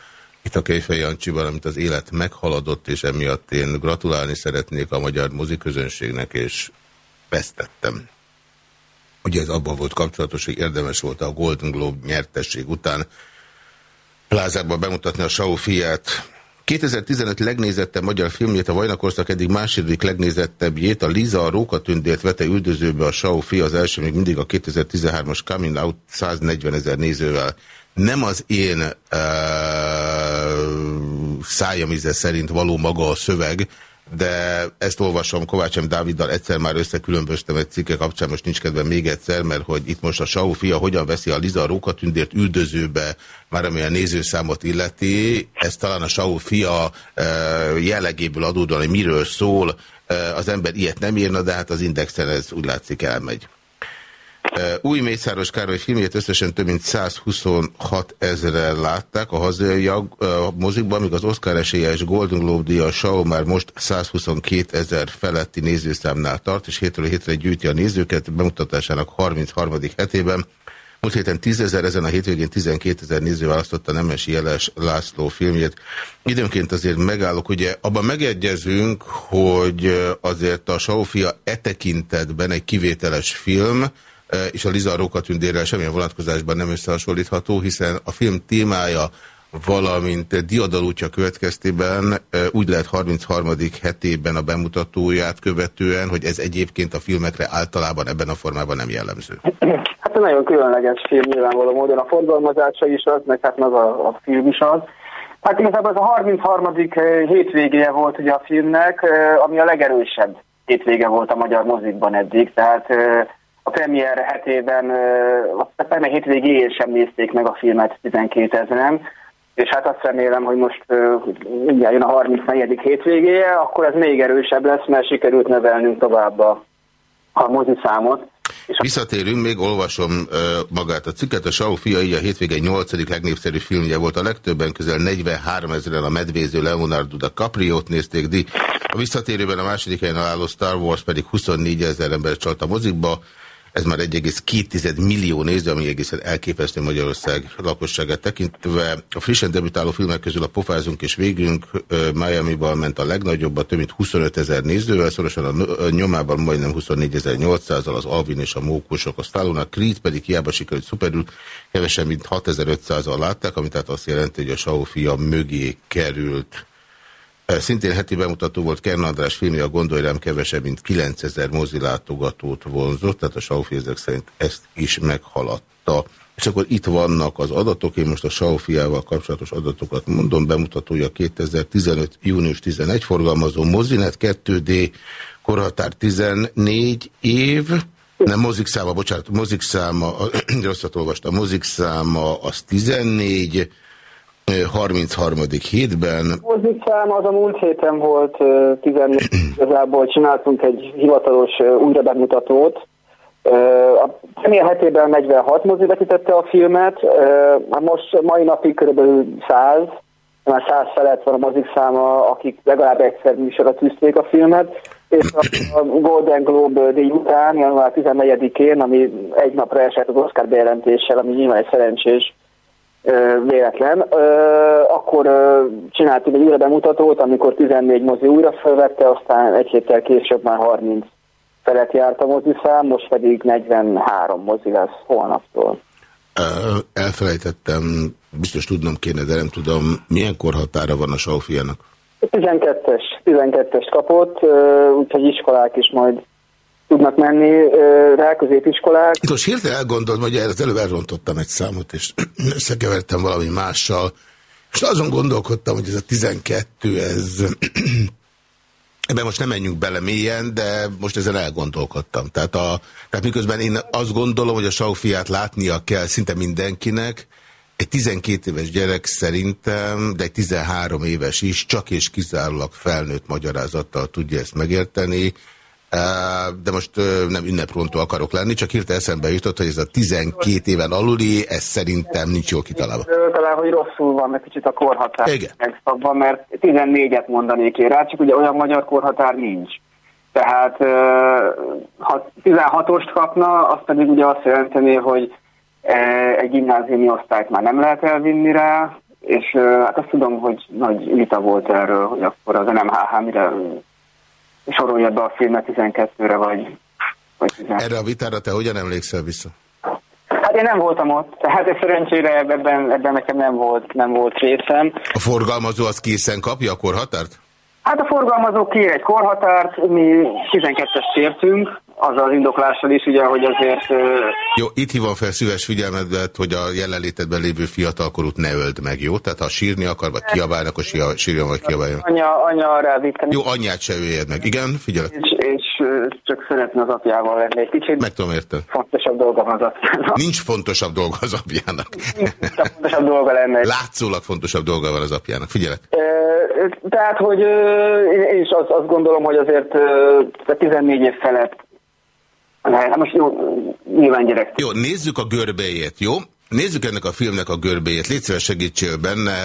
itt a Kejfej Jancsiban, amit az élet meghaladott, és emiatt én gratulálni szeretnék a magyar moziközönségnek, és vesztettem. Ugye ez abban volt kapcsolatos, hogy érdemes volt a Golden Globe nyertesség után plázában bemutatni a Sau fiát, 2015 legnézettebb magyar filmjét, a Vajnakorszak eddig második legnézettebbjét, a Liza a Rókatündért vete üldözőbe a Sau fi, az első még mindig a 2013-as Coming Out 140 ezer nézővel. Nem az én uh, szájamize szerint való maga a szöveg, de ezt olvasom Kovács M. Dáviddal, egyszer már összekülönböztem egy cikke kapcsán, most nincs kedve még egyszer, mert hogy itt most a Sau fia hogyan veszi a Liza Rókatündért üldözőbe, már ami a nézőszámot illeti, ez talán a Sau fia jellegéből adódóan, hogy miről szól, az ember ilyet nem írna, de hát az indexen ez úgy látszik elmegy. Új Mészáros Károly filmjét összesen több mint 126 ezeren látták a hazai mozikban, míg az Oscar esélyes Golden Globe díja show már most 122 ezer feletti nézőszámnál tart, és hétről hétre gyűjti a nézőket bemutatásának 33. hetében. Múlt héten 10 ezer, ezen a hétvégén 12 ezer néző választotta Nemesi Jeles László filmjét. Időnként azért megállok, ugye abban megegyezünk, hogy azért a Saufia e tekintetben egy kivételes film, és a Liza Rókatündérrel semmilyen vonatkozásban nem összehasonlítható, hiszen a film témája, valamint diadalútja következtében úgy lehet 33. hetében a bemutatóját követően, hogy ez egyébként a filmekre általában ebben a formában nem jellemző. Hát nagyon különleges film nyilvánvaló módon. A forgalmazása is az, meg hát az a, a film is az. Hát igazából ez a 33. hétvégéje volt ugye a filmnek, ami a legerősebb hétvége volt a magyar mozikban eddig, tehát a premier hetében, a premier hétvégéjén sem nézték meg a filmet 12 ezeren, és hát azt remélem, hogy most mindjárt jön a 34. hétvégéje, akkor ez még erősebb lesz, mert sikerült nevelnünk tovább a, a moziszámot. Visszatérünk, még olvasom uh, magát a cikket. A Sau fia így a hétvége 8. legnépszerűbb filmje volt. A legtöbben közel 43 ezeren a medvéző Leonardo da Caprio-t nézték, di. A visszatérőben a második helyen álló Star Wars pedig 24 ezer ember csalt a mozikba. Ez már 1,2 millió néző, ami egészen elképesztő Magyarország lakosságát tekintve. A frissen debütáló filmek közül a Pofázunk és Végünk Miami-ban ment a legnagyobb, a több mint 25 ezer nézővel, szorosan a nyomában majdnem 24.800-al az Alvin és a Mókusok, Stallone, a Creed pedig hiába sikerült szuperül, kevesen mint 6500-al látták, ami tehát azt jelenti, hogy a Saul fia mögé került. Szintén heti bemutató volt Kern András filmje, a gondolj kevesebb, mint 9000 mozilátogatót vonzott, tehát a Saufi ezek szerint ezt is meghaladta. És akkor itt vannak az adatok, én most a Saufiával kapcsolatos adatokat mondom, bemutatója 2015. június 11 forgalmazó mozinet 2D, korhatár 14 év, Nem, mozik száma, bocsánat, mozik száma, rosszat olvastam, mozik száma az 14, 33. hétben. Mozik száma az a múlt héten volt 14, igazából csináltunk egy hivatalos újra bemutatót, a premier hetében 46 mozi vetítette a filmet, most mai napig kb. 100, már 100 felett van a mozik száma, akik legalább egyszer műsorra tűzték a filmet, és a Golden Globe díj után, január 14-én, ami egy napra esett az Oscar bejelentéssel, ami nyilván egy szerencsés véletlen, akkor csináltunk egy újra bemutatót, amikor 14 mozi újra felvette, aztán egy héttel később már 30 felett járt a moziszám, most pedig 43 mozi lesz holnaptól. Elfelejtettem, biztos tudnom kéne, de nem tudom, milyen korhatára van a Saufiának? 12-es, 12-es kapott, úgyhogy iskolák is majd tudnak menni rá, középiskolák. Itt most hirtelen elgondolom, hogy az előbb elrontottam egy számot, és összekevertem valami mással, és azon gondolkodtam, hogy ez a 12, ez Ebben most nem menjünk bele mélyen, de most ezen elgondolkodtam. Tehát, a, tehát miközben én azt gondolom, hogy a Saufiát látnia kell szinte mindenkinek, egy 12 éves gyerek szerintem, de egy 13 éves is csak és kizárólag felnőtt magyarázattal tudja ezt megérteni, de most nem ünneprontó akarok lenni, csak hirtelen eszembe jutott, hogy ez a 12 éven aluli, ez szerintem nincs jól kitalálva. Talán, hogy rosszul van, meg kicsit a korhatár megszabban, mert 14-et mondanék én rá, csak ugye olyan magyar korhatár nincs. Tehát ha 16-ost kapna, az pedig ugye azt jelenteni, hogy egy gimnáziumi osztályt már nem lehet elvinni rá, és hát azt tudom, hogy nagy vita volt erről, hogy akkor az NMHH mire sorolja be a filmet 12-re, vagy, vagy 12 Erre a vitára te hogyan emlékszel vissza? Hát én nem voltam ott, tehát szerencsére ebben, ebben nekem nem volt, nem volt részem. A forgalmazó az készen kapja a korhatárt? Hát a forgalmazó kér egy korhatárt, mi 12-es kértünk, az az indoklással is, ugye, hogy azért... Jó, itt hívom fel szíves figyelmedet, hogy a jelenlétedben lévő fiatalkorút ne öld meg, jó? Tehát ha sírni akar, vagy kiabálni, akkor sírjon, vagy kiabáljon. Anya, anya rá vittem. Jó, anyját se öljed meg. Igen, figyelek. És, és csak szeretne az apjával lenni egy kicsit. Meg tudom érteni. Fontosabb dolga az apjának. Nincs fontosabb dolga az apjának. Nincs fontosabb dolga lenne. Látszólag fontosabb dolga van az apjának. Figyelek. Tehát, hogy én is azt, azt gondolom, hogy azért 14 év felett Hát most jó, nyilván gyerek. Jó, nézzük a görbéjét, jó? Nézzük ennek a filmnek a görbéjét. Légy szíves segítsél benne.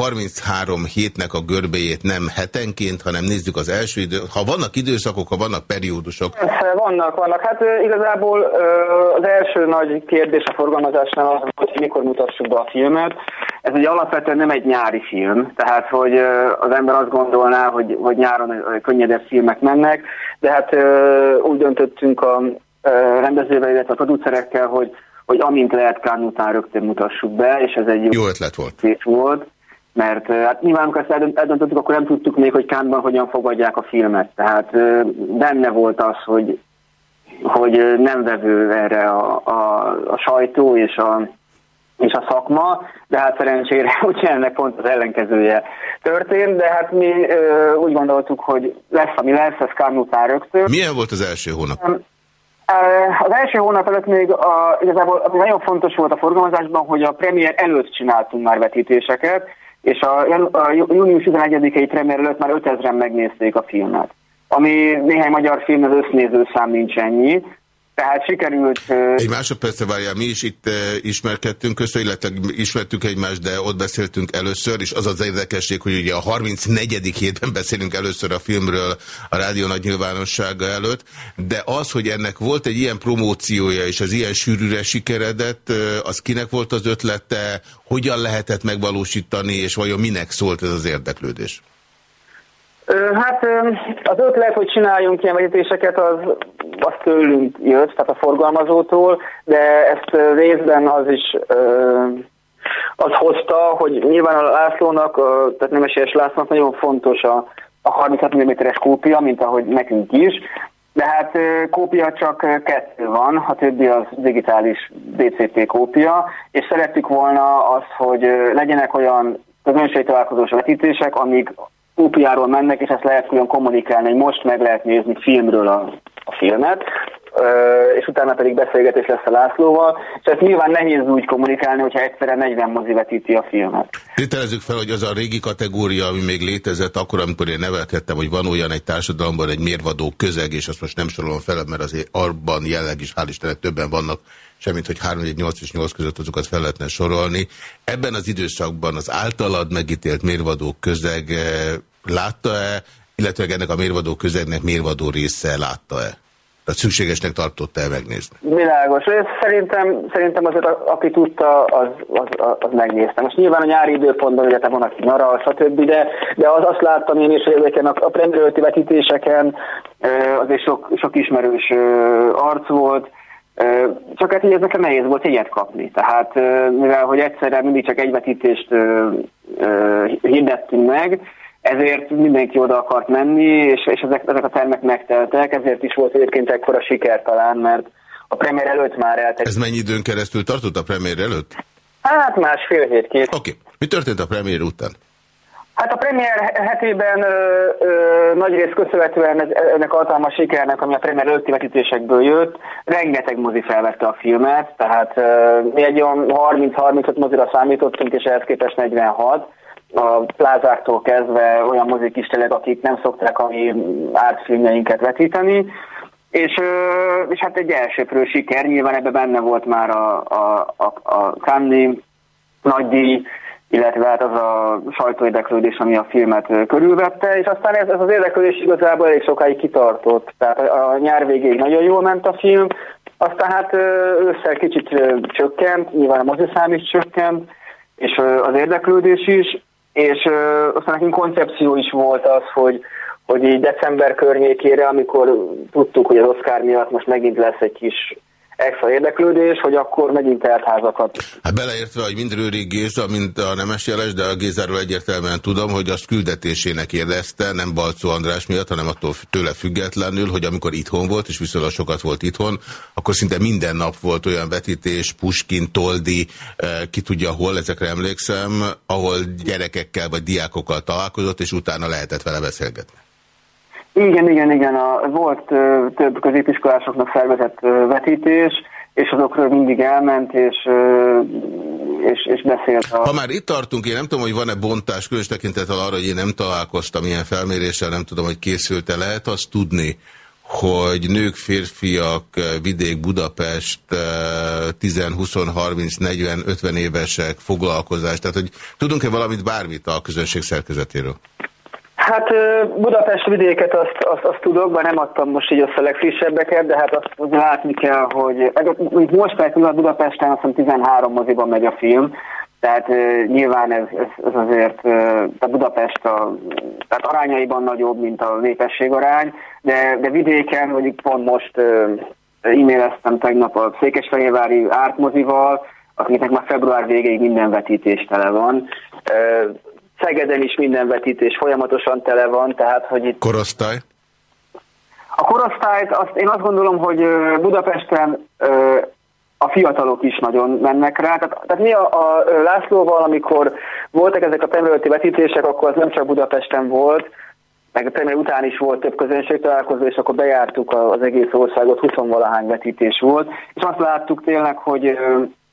33 eh, hétnek a görbéjét nem hetenként, hanem nézzük az első idő. Ha vannak időszakok, ha vannak periódusok. Vannak, vannak. Hát igazából az első nagy kérdés a forgalmazásnál az, hogy mikor mutassuk be a filmet. Ez egy alapvetően nem egy nyári film, tehát hogy az ember azt gondolná, hogy, hogy nyáron könnyedebb filmek mennek, de hát úgy döntöttünk a rendezővel, illetve a producerekkel, hogy hogy amint lehet Kán után rögtön mutassuk be, és ez egy jó, jó ötlet volt. volt mert hát nyilván amikor ezt eldöntöttük, akkor nem tudtuk még, hogy Kánban hogyan fogadják a filmet. Tehát benne volt az, hogy, hogy nem vevő erre a, a, a sajtó és a, és a szakma, de hát szerencsére ugye ennek pont az ellenkezője történt, de hát mi ö, úgy gondoltuk, hogy lesz, ami lesz, ez Kán után rögtön. Milyen volt az első hónap? Az első hónap előtt még a, igazából nagyon fontos volt a forgalmazásban, hogy a premier előtt csináltunk már vetítéseket, és a, a június 11-i premier előtt már 5000-en megnézték a filmet. Ami néhány magyar film, az össznéző szám nincs ennyi, tehát sikerült... Egy másodpercre várjál, mi is itt ismerkedtünk össze, illetve ismertük egymást, de ott beszéltünk először, és az az érdekesség, hogy ugye a 34. hétben beszélünk először a filmről a rádió nagy nyilvánossága előtt, de az, hogy ennek volt egy ilyen promóciója, és az ilyen sűrűre sikeredett, az kinek volt az ötlete, hogyan lehetett megvalósítani, és vajon minek szólt ez az érdeklődés? Hát az ötlet, hogy csináljunk ilyen vezetéseket, az, az tőlünk jött, tehát a forgalmazótól, de ezt részben az is az hozta, hogy nyilván a Lászlónak, tehát Nemesélyes Lászlónak nagyon fontos a, a 36 mm-es kópia, mint ahogy nekünk is, de hát kópia csak kettő van, a többi az digitális DCP kópia, és szerettük volna azt, hogy legyenek olyan közönségtalálkozós vetítések, amik kópiáról mennek, és ezt lehet külön kommunikálni, hogy most meg lehet nézni filmről a, a filmet. És utána pedig beszélgetés lesz a Lászlóval, és ezt nyilván nehéz úgy kommunikálni, hogyha egyszerre 40 mozi vetíti a filmet. Tételezzük fel, hogy az a régi kategória, ami még létezett akkor, amikor én nevelkedtem, hogy van olyan egy társadalomban egy mérvadó közeg, és azt most nem sorolom fel, mert azért abban jelleg is, hál' Istennek többen vannak, semmint, hogy 3, 4, 8 és 8 között azokat fel lehetne sorolni. Ebben az időszakban az általad megítélt mérvadó közeg látta-e, illetve ennek a mérvadó közegnek mérvadó része látta-e? Tehát szükségesnek tartotta-e megnézni? Világos. Szerintem, szerintem azért, aki tudta, az, az, az megnézte. Most nyilván a nyári időpontban ugye van, aki nyaral, stb., de, de az, azt láttam én is, hogy ezeken a, a premier vetítéseken azért sok, sok ismerős arc volt, csak hát így ezeken nehéz volt egyet kapni. Tehát mivel, hogy egyszerre mindig csak egy vetítést hirdettünk meg, ezért mindenki oda akart menni, és, és ezek, ezek a termek megteltek, ezért is volt egyébként ekkora siker talán, mert a premier előtt már eltett. Ez mennyi időn keresztül tartott a premier előtt? Hát másfél hét két. Oké. Okay. Mi történt a premier után? Hát a premier hetében ö, ö, nagyrészt köszönhetően ez, ennek hatalmas sikernek, ami a premier előtti vetítésekből jött, rengeteg mozi felvette a filmet, tehát ö, mi egy olyan 30-35 mozira számítottunk, és ehhez képest 46 a plázáktól kezdve olyan mozik is tényleg, akik nem szokták a mi ártfilmjeinket vetíteni, és, és hát egy elsőprő siker, nyilván ebben benne volt már a, a, a, a Cannes nagydíj, illetve hát az a sajtóérdeklődés, ami a filmet körülvette, és aztán ez, ez az érdeklődés igazából elég sokáig kitartott. Tehát a, a nyár végéig nagyon jól ment a film, aztán hát ősszel kicsit csökkent, nyilván a moziszám is csökkent, és az érdeklődés is, és aztán nekünk koncepció is volt az, hogy, hogy így december környékére, amikor tudtuk, hogy az Oscar miatt most megint lesz egy kis extra érdeklődés, hogy akkor megint házakat. Hát beleértve, hogy mind Rőri Géza, mint a Nemes Jeles, de a Gézáról egyértelműen tudom, hogy azt küldetésének érezte, nem Balcó András miatt, hanem attól tőle függetlenül, hogy amikor itthon volt, és viszonylag sokat volt itthon, akkor szinte minden nap volt olyan vetítés, Puskin, Toldi, eh, ki tudja hol, ezekre emlékszem, ahol gyerekekkel vagy diákokkal találkozott, és utána lehetett vele beszélgetni. Igen, igen, igen. A, volt ö, több középiskolásoknak szervezett ö, vetítés, és azokról mindig elment, és, ö, és, és beszélt. A... Ha már itt tartunk, én nem tudom, hogy van-e bontás, különös tekintettel arra, hogy én nem találkoztam ilyen felméréssel, nem tudom, hogy készült-e, lehet azt tudni, hogy nők, férfiak, vidék, Budapest, 10, 20, 30, 40, 50 évesek foglalkozás, tehát hogy tudunk-e valamit bármit a közönség szerkezetéről? Hát Budapest vidéket azt, azt, azt tudok, bár nem adtam most így össze a legfrissebbeket, de hát azt, látni kell, hogy most pedig Budapesten azt hiszem 13 moziban megy a film, tehát nyilván ez, ez, ez azért, tehát Budapest a, tehát arányaiban nagyobb, mint a népesség arány, de, de vidéken, vagy pont most e-maileztem tegnap a Székesfehérvári ártmozival, akiknek már február végéig minden vetítés tele van. Szegeden is minden vetítés folyamatosan tele van, tehát hogy itt... Korosztály? A korosztályt, azt, én azt gondolom, hogy Budapesten a fiatalok is nagyon mennek rá. Tehát, tehát mi a, a Lászlóval, amikor voltak ezek a területi vetítések, akkor az nem csak Budapesten volt, meg a premier után is volt több közönség találkozó, és akkor bejártuk az egész országot, 20-valahány vetítés volt, és azt láttuk tényleg, hogy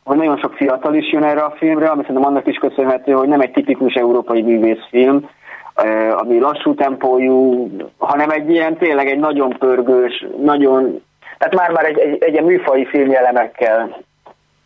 hogy nagyon sok fiatal is jön erre a filmre, ami szerintem annak is köszönhető, hogy nem egy tipikus európai művészfilm, ami lassú tempójú, hanem egy ilyen tényleg egy nagyon pörgős, nagyon, tehát már-már egy, egy, egy műfai filmjelemekkel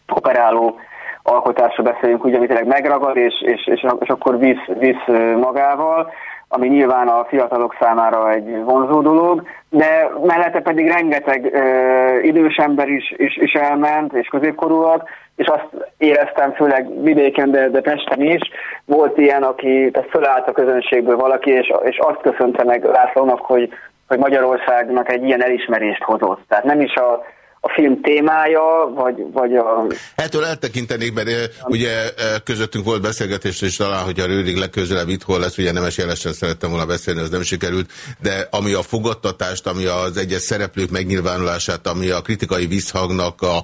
operáló alkotásra beszélünk, ugye, ami tényleg megragad, és, és, és, és akkor visz, visz magával, ami nyilván a fiatalok számára egy vonzó dolog, de mellette pedig rengeteg ö, idős ember is, is, is elment, és középkorúak, és azt éreztem főleg vidéken, de, de Pesten is, volt ilyen, aki tehát fölállt a közönségből valaki, és, és azt köszönte meg Lászlónak, hogy, hogy Magyarországnak egy ilyen elismerést hozott. Tehát nem is a, a film témája, vagy, vagy a... Ettől eltekintenék, mert ugye közöttünk volt beszélgetés, és talán, hogy a Rőrig legközelebb itthon lesz, ugye nemes jelesen szerettem volna beszélni, az nem sikerült, de ami a fogadtatást, ami az egyes szereplők megnyilvánulását, ami a kritikai visszhangnak a,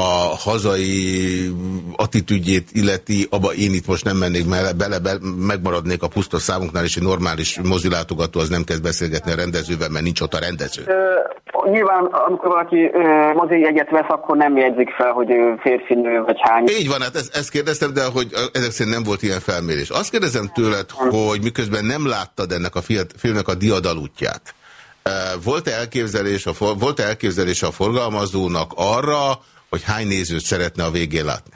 a hazai attitűdjét illeti, abba én itt most nem mennék bele, bele, bele megmaradnék a puszta számunknál, és egy normális mozilátogató az nem kezd beszélgetni a rendezővel, mert nincs ott a rendező. Ö, nyilván, amikor valaki ö, mozi egyet vesz, akkor nem jegyzik fel, hogy ő férfi, nő vagy hány. Így van, hát ezt, ezt kérdeztem, de hogy ezek szerint nem volt ilyen felmérés. Azt kérdezem tőled, hogy miközben nem láttad ennek a filmnek a diadalútját, volt-e elképzelés, a, volt -e elképzelés a forgalmazónak arra, hogy hány nézőt szeretne a végén látni?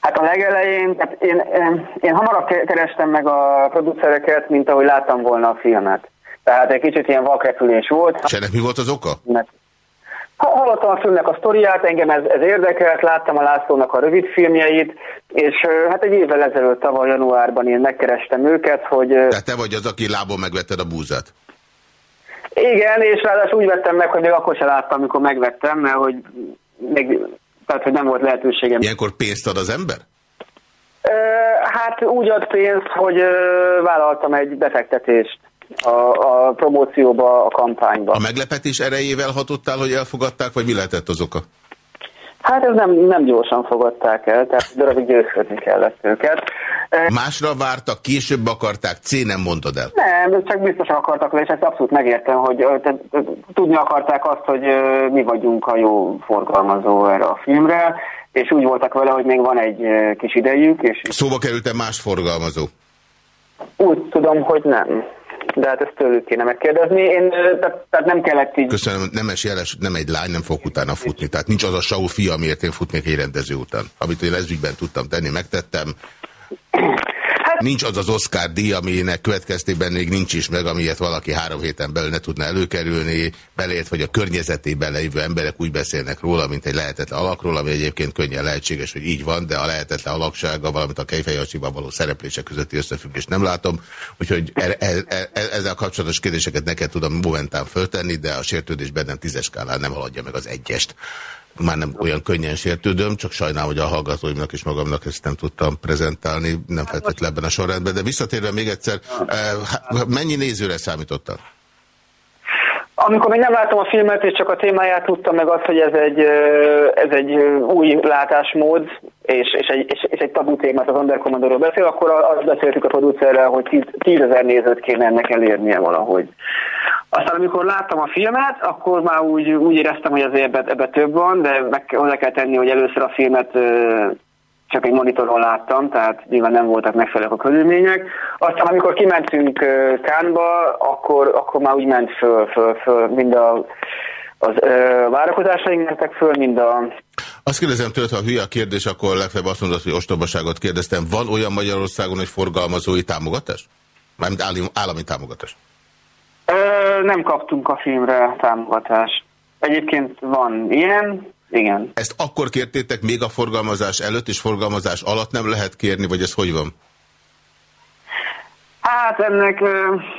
Hát a legelején, tehát én, én, én hamarabb kerestem meg a producereket, mint ahogy láttam volna a filmet. Tehát egy kicsit ilyen vakrepülés volt. És ennek mi volt az oka? Mert hallottam a filmnek a sztoriát, engem ez, ez érdekelt, láttam a Lászlónak a rövid filmjeit, és hát egy évvel ezelőtt, tavaly januárban én megkerestem őket, hogy... Tehát te vagy az, aki lábon megvetted a búzát? Igen, és ráadásul úgy vettem meg, hogy még akkor sem láttam, amikor megvettem, mert hogy még, tehát, hogy nem volt lehetőségem. Ilyenkor pénzt ad az ember? Hát úgy ad pénzt, hogy vállaltam egy befektetést a, a promócióba, a kampányba. A meglepetés erejével hatottál, hogy elfogadták, vagy mi lehetett az oka? Hát ez nem, nem gyorsan fogadták el, tehát darabig győzködni kellett őket. Másra vártak, később akarták, C nem mondod el? Nem, csak biztosan akartak, és ezt abszolút megértem, hogy tudni akarták azt, hogy mi vagyunk a jó forgalmazó erre a filmre, és úgy voltak vele, hogy még van egy kis idejük. És... Szóba került-e más forgalmazó? Úgy tudom, hogy nem de hát ezt tőlük kéne megkérdezni. Én, tehát, nem kellett így... Köszönöm, nemes jeles, nem egy lány, nem fog utána futni. Tehát nincs az a Saul fia, amiért én futnék egy rendező után. Amit én ezügyben tudtam tenni, megtettem. Nincs az az Oscar díj, aminek következtében még nincs is meg, amiért valaki három héten belül ne tudna előkerülni, belét, vagy a környezetében lévő emberek úgy beszélnek róla, mint egy lehetetlen alakról, ami egyébként könnyen lehetséges, hogy így van, de a lehetetlen alaksága, valamint a Kejfejasiban való szereplése közötti összefüggést nem látom, úgyhogy e e e ezzel kapcsolatos kérdéseket neked tudom momentán föltenni, de a sértődés bennem tízes skálán nem haladja meg az egyest már nem olyan könnyen sértődöm, csak sajnálom, hogy a hallgatóimnak és magamnak ezt nem tudtam prezentálni, nem feltétlenül ebben a sorrendben. De visszatérve még egyszer, eh, mennyi nézőre számítottál? Amikor még nem láttam a filmet, és csak a témáját tudtam meg azt, hogy ez egy, ez egy új látásmód, és, és, egy, és, és egy tabu témát az Undercommodore-ról beszél, akkor azt beszéltük a producerrel, hogy tízezer nézőt kéne ennek elérnie valahogy. Aztán amikor láttam a filmet, akkor már úgy, úgy éreztem, hogy azért ebbe, ebbe több van, de meg hozzá kell tenni, hogy először a filmet csak egy monitoron láttam, tehát nyilván nem voltak megfelelők a körülmények. Aztán amikor kimentünk Kánba, akkor, akkor már úgy ment föl, föl, föl, mind a, az ö, várakozásaink mentek föl, mind a... Azt kérdezem tőled, ha hülye a kérdés, akkor legfeljebb azt mondod, hogy ostobaságot kérdeztem. Van olyan Magyarországon, hogy forgalmazói támogatás? Mármint állami, állami támogatás? Ö, nem kaptunk a filmre támogatást. Egyébként van ilyen, igen. Ezt akkor kértétek még a forgalmazás előtt, és forgalmazás alatt nem lehet kérni, vagy ez hogy van? Hát ennek,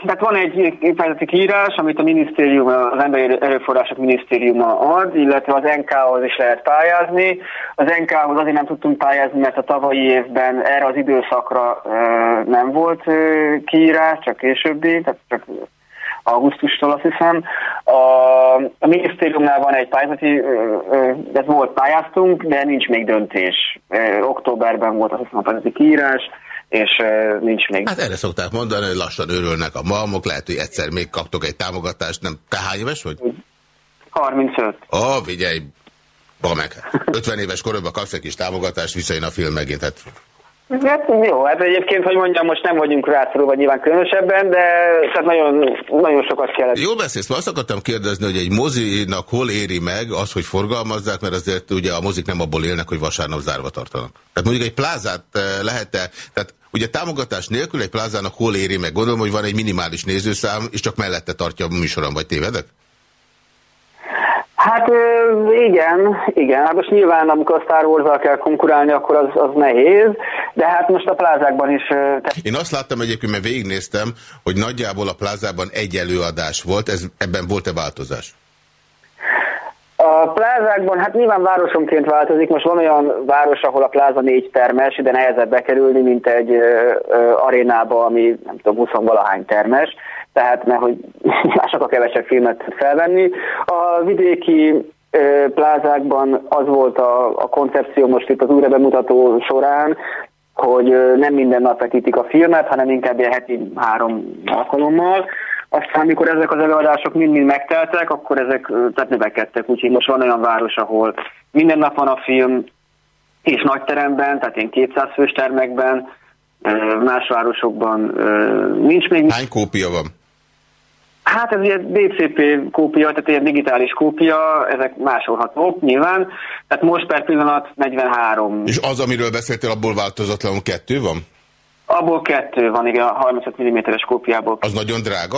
tehát van egy pályázati kiírás, amit a minisztérium, az Emberi Erőforrások Minisztériuma ad, illetve az NK-hoz is lehet pályázni. Az NK-hoz azért nem tudtunk pályázni, mert a tavalyi évben erre az időszakra nem volt kiírás, csak későbbi, tehát csak augusztustól azt hiszem. A, a minisztériumnál van egy pályázati, ez volt pályáztunk, de nincs még döntés. Októberben volt azt hiszem a pályázati kiírás, és nincs még. Hát erre szokták mondani, hogy lassan örülnek a malmok, lehet, hogy egyszer még kaptok egy támogatást, nem? Te hány éves vagy? 35. Ó, oh, figyelj, meg. 50 éves korodban kapsz egy kis támogatást, visszajön a film megint. Hát Hát jó, hát egyébként, hogy mondjam, most nem vagyunk rászorulva nyilván különösebben, de tehát nagyon, nagyon sokat kellett. Jól beszélsz, azt akartam kérdezni, hogy egy mozinak hol éri meg az, hogy forgalmazzák, mert azért ugye a mozik nem abból élnek, hogy vasárnap zárva tartanak. Tehát mondjuk egy plázát eh, lehet-e, tehát ugye támogatás nélkül egy plázának hol éri meg? Gondolom, hogy van egy minimális nézőszám, és csak mellette tartja a műsoron, vagy tévedek? Hát igen, igen. Hát most nyilván, amikor a Star wars kell konkurálni, akkor az, az nehéz, de hát most a plázákban is... Én azt láttam egyébként, mert végignéztem, hogy nagyjából a plázában egy előadás volt, ez, ebben volt-e változás? A, plázákban, hát nyilván városonként változik. Most van olyan város, ahol a pláza négy termes, de nehezebb bekerülni, mint egy ö, ö, arénába, ami nem tudom, 20 valahány termes. Tehát, mert hogy a kevesebb filmet felvenni. A vidéki plázákban az volt a, a koncepció most itt az újra bemutató során, hogy nem minden nap vetítik a filmet, hanem inkább ilyen heti három alkalommal. Aztán, amikor ezek az előadások mind-mind megteltek, akkor ezek tehát növekedtek, úgyhogy most van olyan város, ahol minden nap van a film, és nagy teremben, tehát ilyen 200 fős termekben, más városokban nincs még... Hány kópia van? Hát ez ilyen DCP kópia, tehát ilyen digitális kópia, ezek másolhatók nyilván. Tehát most per pillanat 43. És az, amiről beszéltél, abból változatlanul kettő van? Abból kettő van, igen, a 35 mm-es kópiából. Az nagyon drága?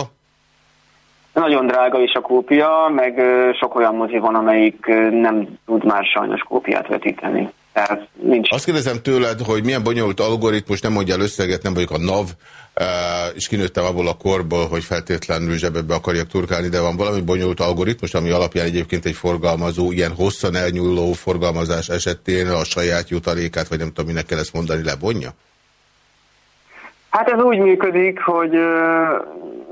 Nagyon drága is a kópia, meg sok olyan mozi van, amelyik nem tud már sajnos kópiát vetíteni. Tehát nincs. Azt kérdezem tőled, hogy milyen bonyolult algoritmus, nem mondja összeget, nem vagyok a NAV, és kinőttem abból a korból, hogy feltétlenül zsebebe akarjak turkálni, de van valami bonyolult algoritmus, ami alapján egyébként egy forgalmazó, ilyen hosszan elnyúló forgalmazás esetén a saját jutalékát, vagy nem tudom, minek kell ezt mondani, lebonja? Hát ez úgy működik, hogy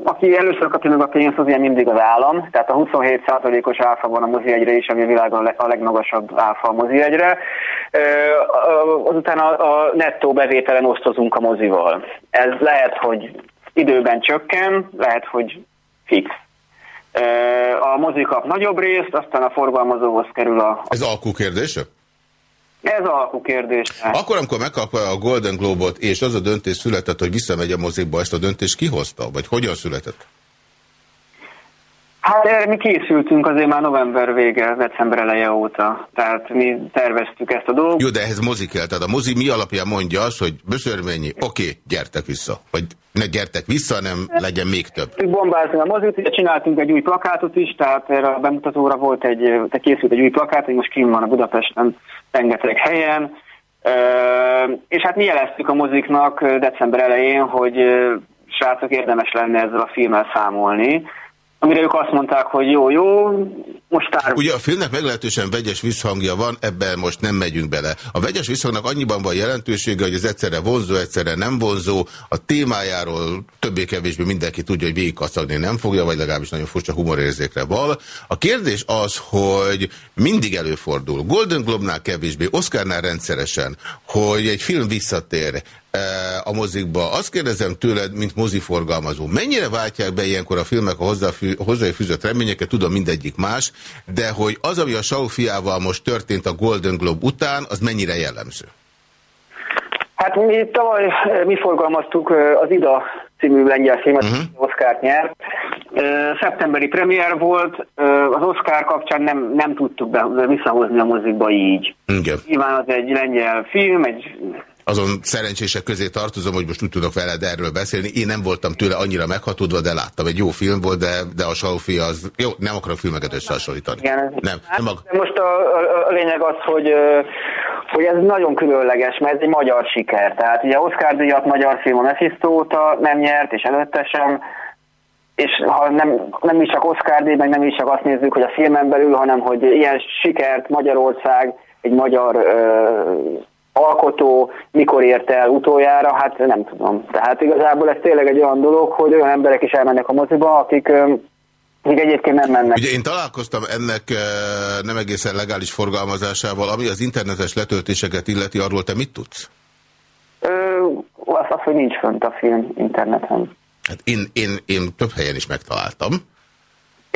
aki először kapja meg a pénzt, az ilyen mindig az állam, tehát a 27%-os áfa van a mozi egyre is, ami a világon a legmagasabb áfa a mozi egyre. Azután a, a nettó bevételen osztozunk a mozival. Ez lehet, hogy időben csökken, lehet, hogy fix. A mozi kap nagyobb részt, aztán a forgalmazóhoz kerül a... Ez alkú kérdése? Ez alkú kérdés. Akkor, amikor megkapja a Golden Globe-ot, és az a döntés született, hogy visszamegy a mozikba, ezt a döntést kihozta? Vagy hogyan született? Hát erre mi készültünk azért már november vége, december eleje óta. Tehát mi terveztük ezt a dolgot. Jó, de ehhez mozi kell. Tehát a mozi mi alapján mondja azt, hogy Böszörményi, oké, okay, gyertek vissza. Vagy ne gyertek vissza, hanem legyen még több. Bombázni a mozit, csináltunk egy új plakátot is, tehát erre a bemutatóra volt egy, tehát készült egy új plakát, hogy most kim van a Budapesten rengeteg helyen. És hát mi jeleztük a moziknak december elején, hogy srácok érdemes lenne ezzel a filmmel számolni amire ők azt mondták, hogy jó, jó, most tár... Ugye a filmnek meglehetősen vegyes visszhangja van, ebben most nem megyünk bele. A vegyes visszhangnak annyiban van jelentősége, hogy ez egyszerre vonzó, egyszerre nem vonzó. A témájáról többé-kevésbé mindenki tudja, hogy végigkaszagni nem fogja, vagy legalábbis nagyon furcsa humorérzékre val. A kérdés az, hogy mindig előfordul, Golden Globe-nál kevésbé, Oscarnál rendszeresen, hogy egy film visszatér, a mozikba. Azt kérdezem tőled, mint moziforgalmazó, mennyire váltják be ilyenkor a filmek a hozzáfűzött reményeket, tudom mindegyik más, de hogy az, ami a Sau fiával most történt a Golden Globe után, az mennyire jellemző? Hát mi tavaly mi forgalmaztuk az Ida című lengyel filmet, uh mhm. -huh. Oscar-t nyert. Szeptemberi premier volt, az Oscar kapcsán nem, nem tudtuk be, visszahozni a mozikba így. Igen. Nyilván az egy lengyel film, egy azon szerencsések közé tartozom, hogy most úgy tudok veled erről beszélni. Én nem voltam tőle annyira meghatódva, de láttam. Egy jó film volt, de, de a Saufi az... Jó, nem akarok filmeket összehasonlítani. Igen, nem, hát, nem ak most a, a, a lényeg az, hogy, hogy ez nagyon különleges, mert ez egy magyar siker. Tehát ugye Oscar díjat magyar film a Mephisto óta nem nyert, és előtte sem és ha nem, nem is csak Oscar díj, meg nem is csak azt nézzük, hogy a filmen belül, hanem hogy ilyen sikert Magyarország, egy magyar alkotó mikor ért el utoljára, hát nem tudom. Tehát igazából ez tényleg egy olyan dolog, hogy olyan emberek is elmennek a moziba, akik még egyébként nem mennek. Ugye én találkoztam ennek nem egészen legális forgalmazásával, ami az internetes letöltéseket illeti, arról te mit tudsz? Ö, az, az, hogy nincs fönt a film interneten. Hát én, én, én több helyen is megtaláltam.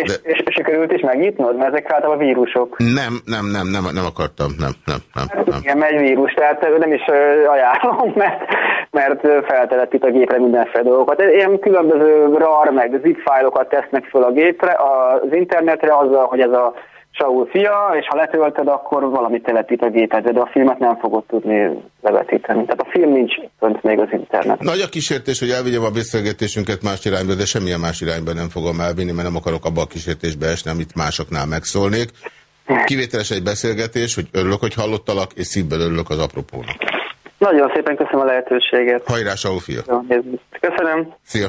És, de... és sikerült is megnyitnod? Mert ezek általában vírusok. Nem, nem, nem, nem, nem akartam, nem, nem, nem. Hát, nem. Igen, megy vírus, tehát nem is ajánlom, mert, mert feltelepít a gépre mindenféle dolgokat. Ilyen különböző RAR meg zip fájlokat tesznek fel a gépre, az internetre azzal, hogy ez a Saul fia, és ha letöltöd, akkor valamit telepít a gépedre, de a filmet nem fogod tudni levetíteni. Tehát a film nincs fönt még az internet. Nagy a kísértés, hogy elvigyem a beszélgetésünket más irányba, de semmilyen más irányba nem fogom elvinni, mert nem akarok abba a kísértésbe esni, amit másoknál megszólnék. Kivételes egy beszélgetés, hogy örülök, hogy hallottalak, és szívből örülök az apropónak. Nagyon szépen köszönöm a lehetőséget. Hajrá, Saul fia. Köszönöm. Szia.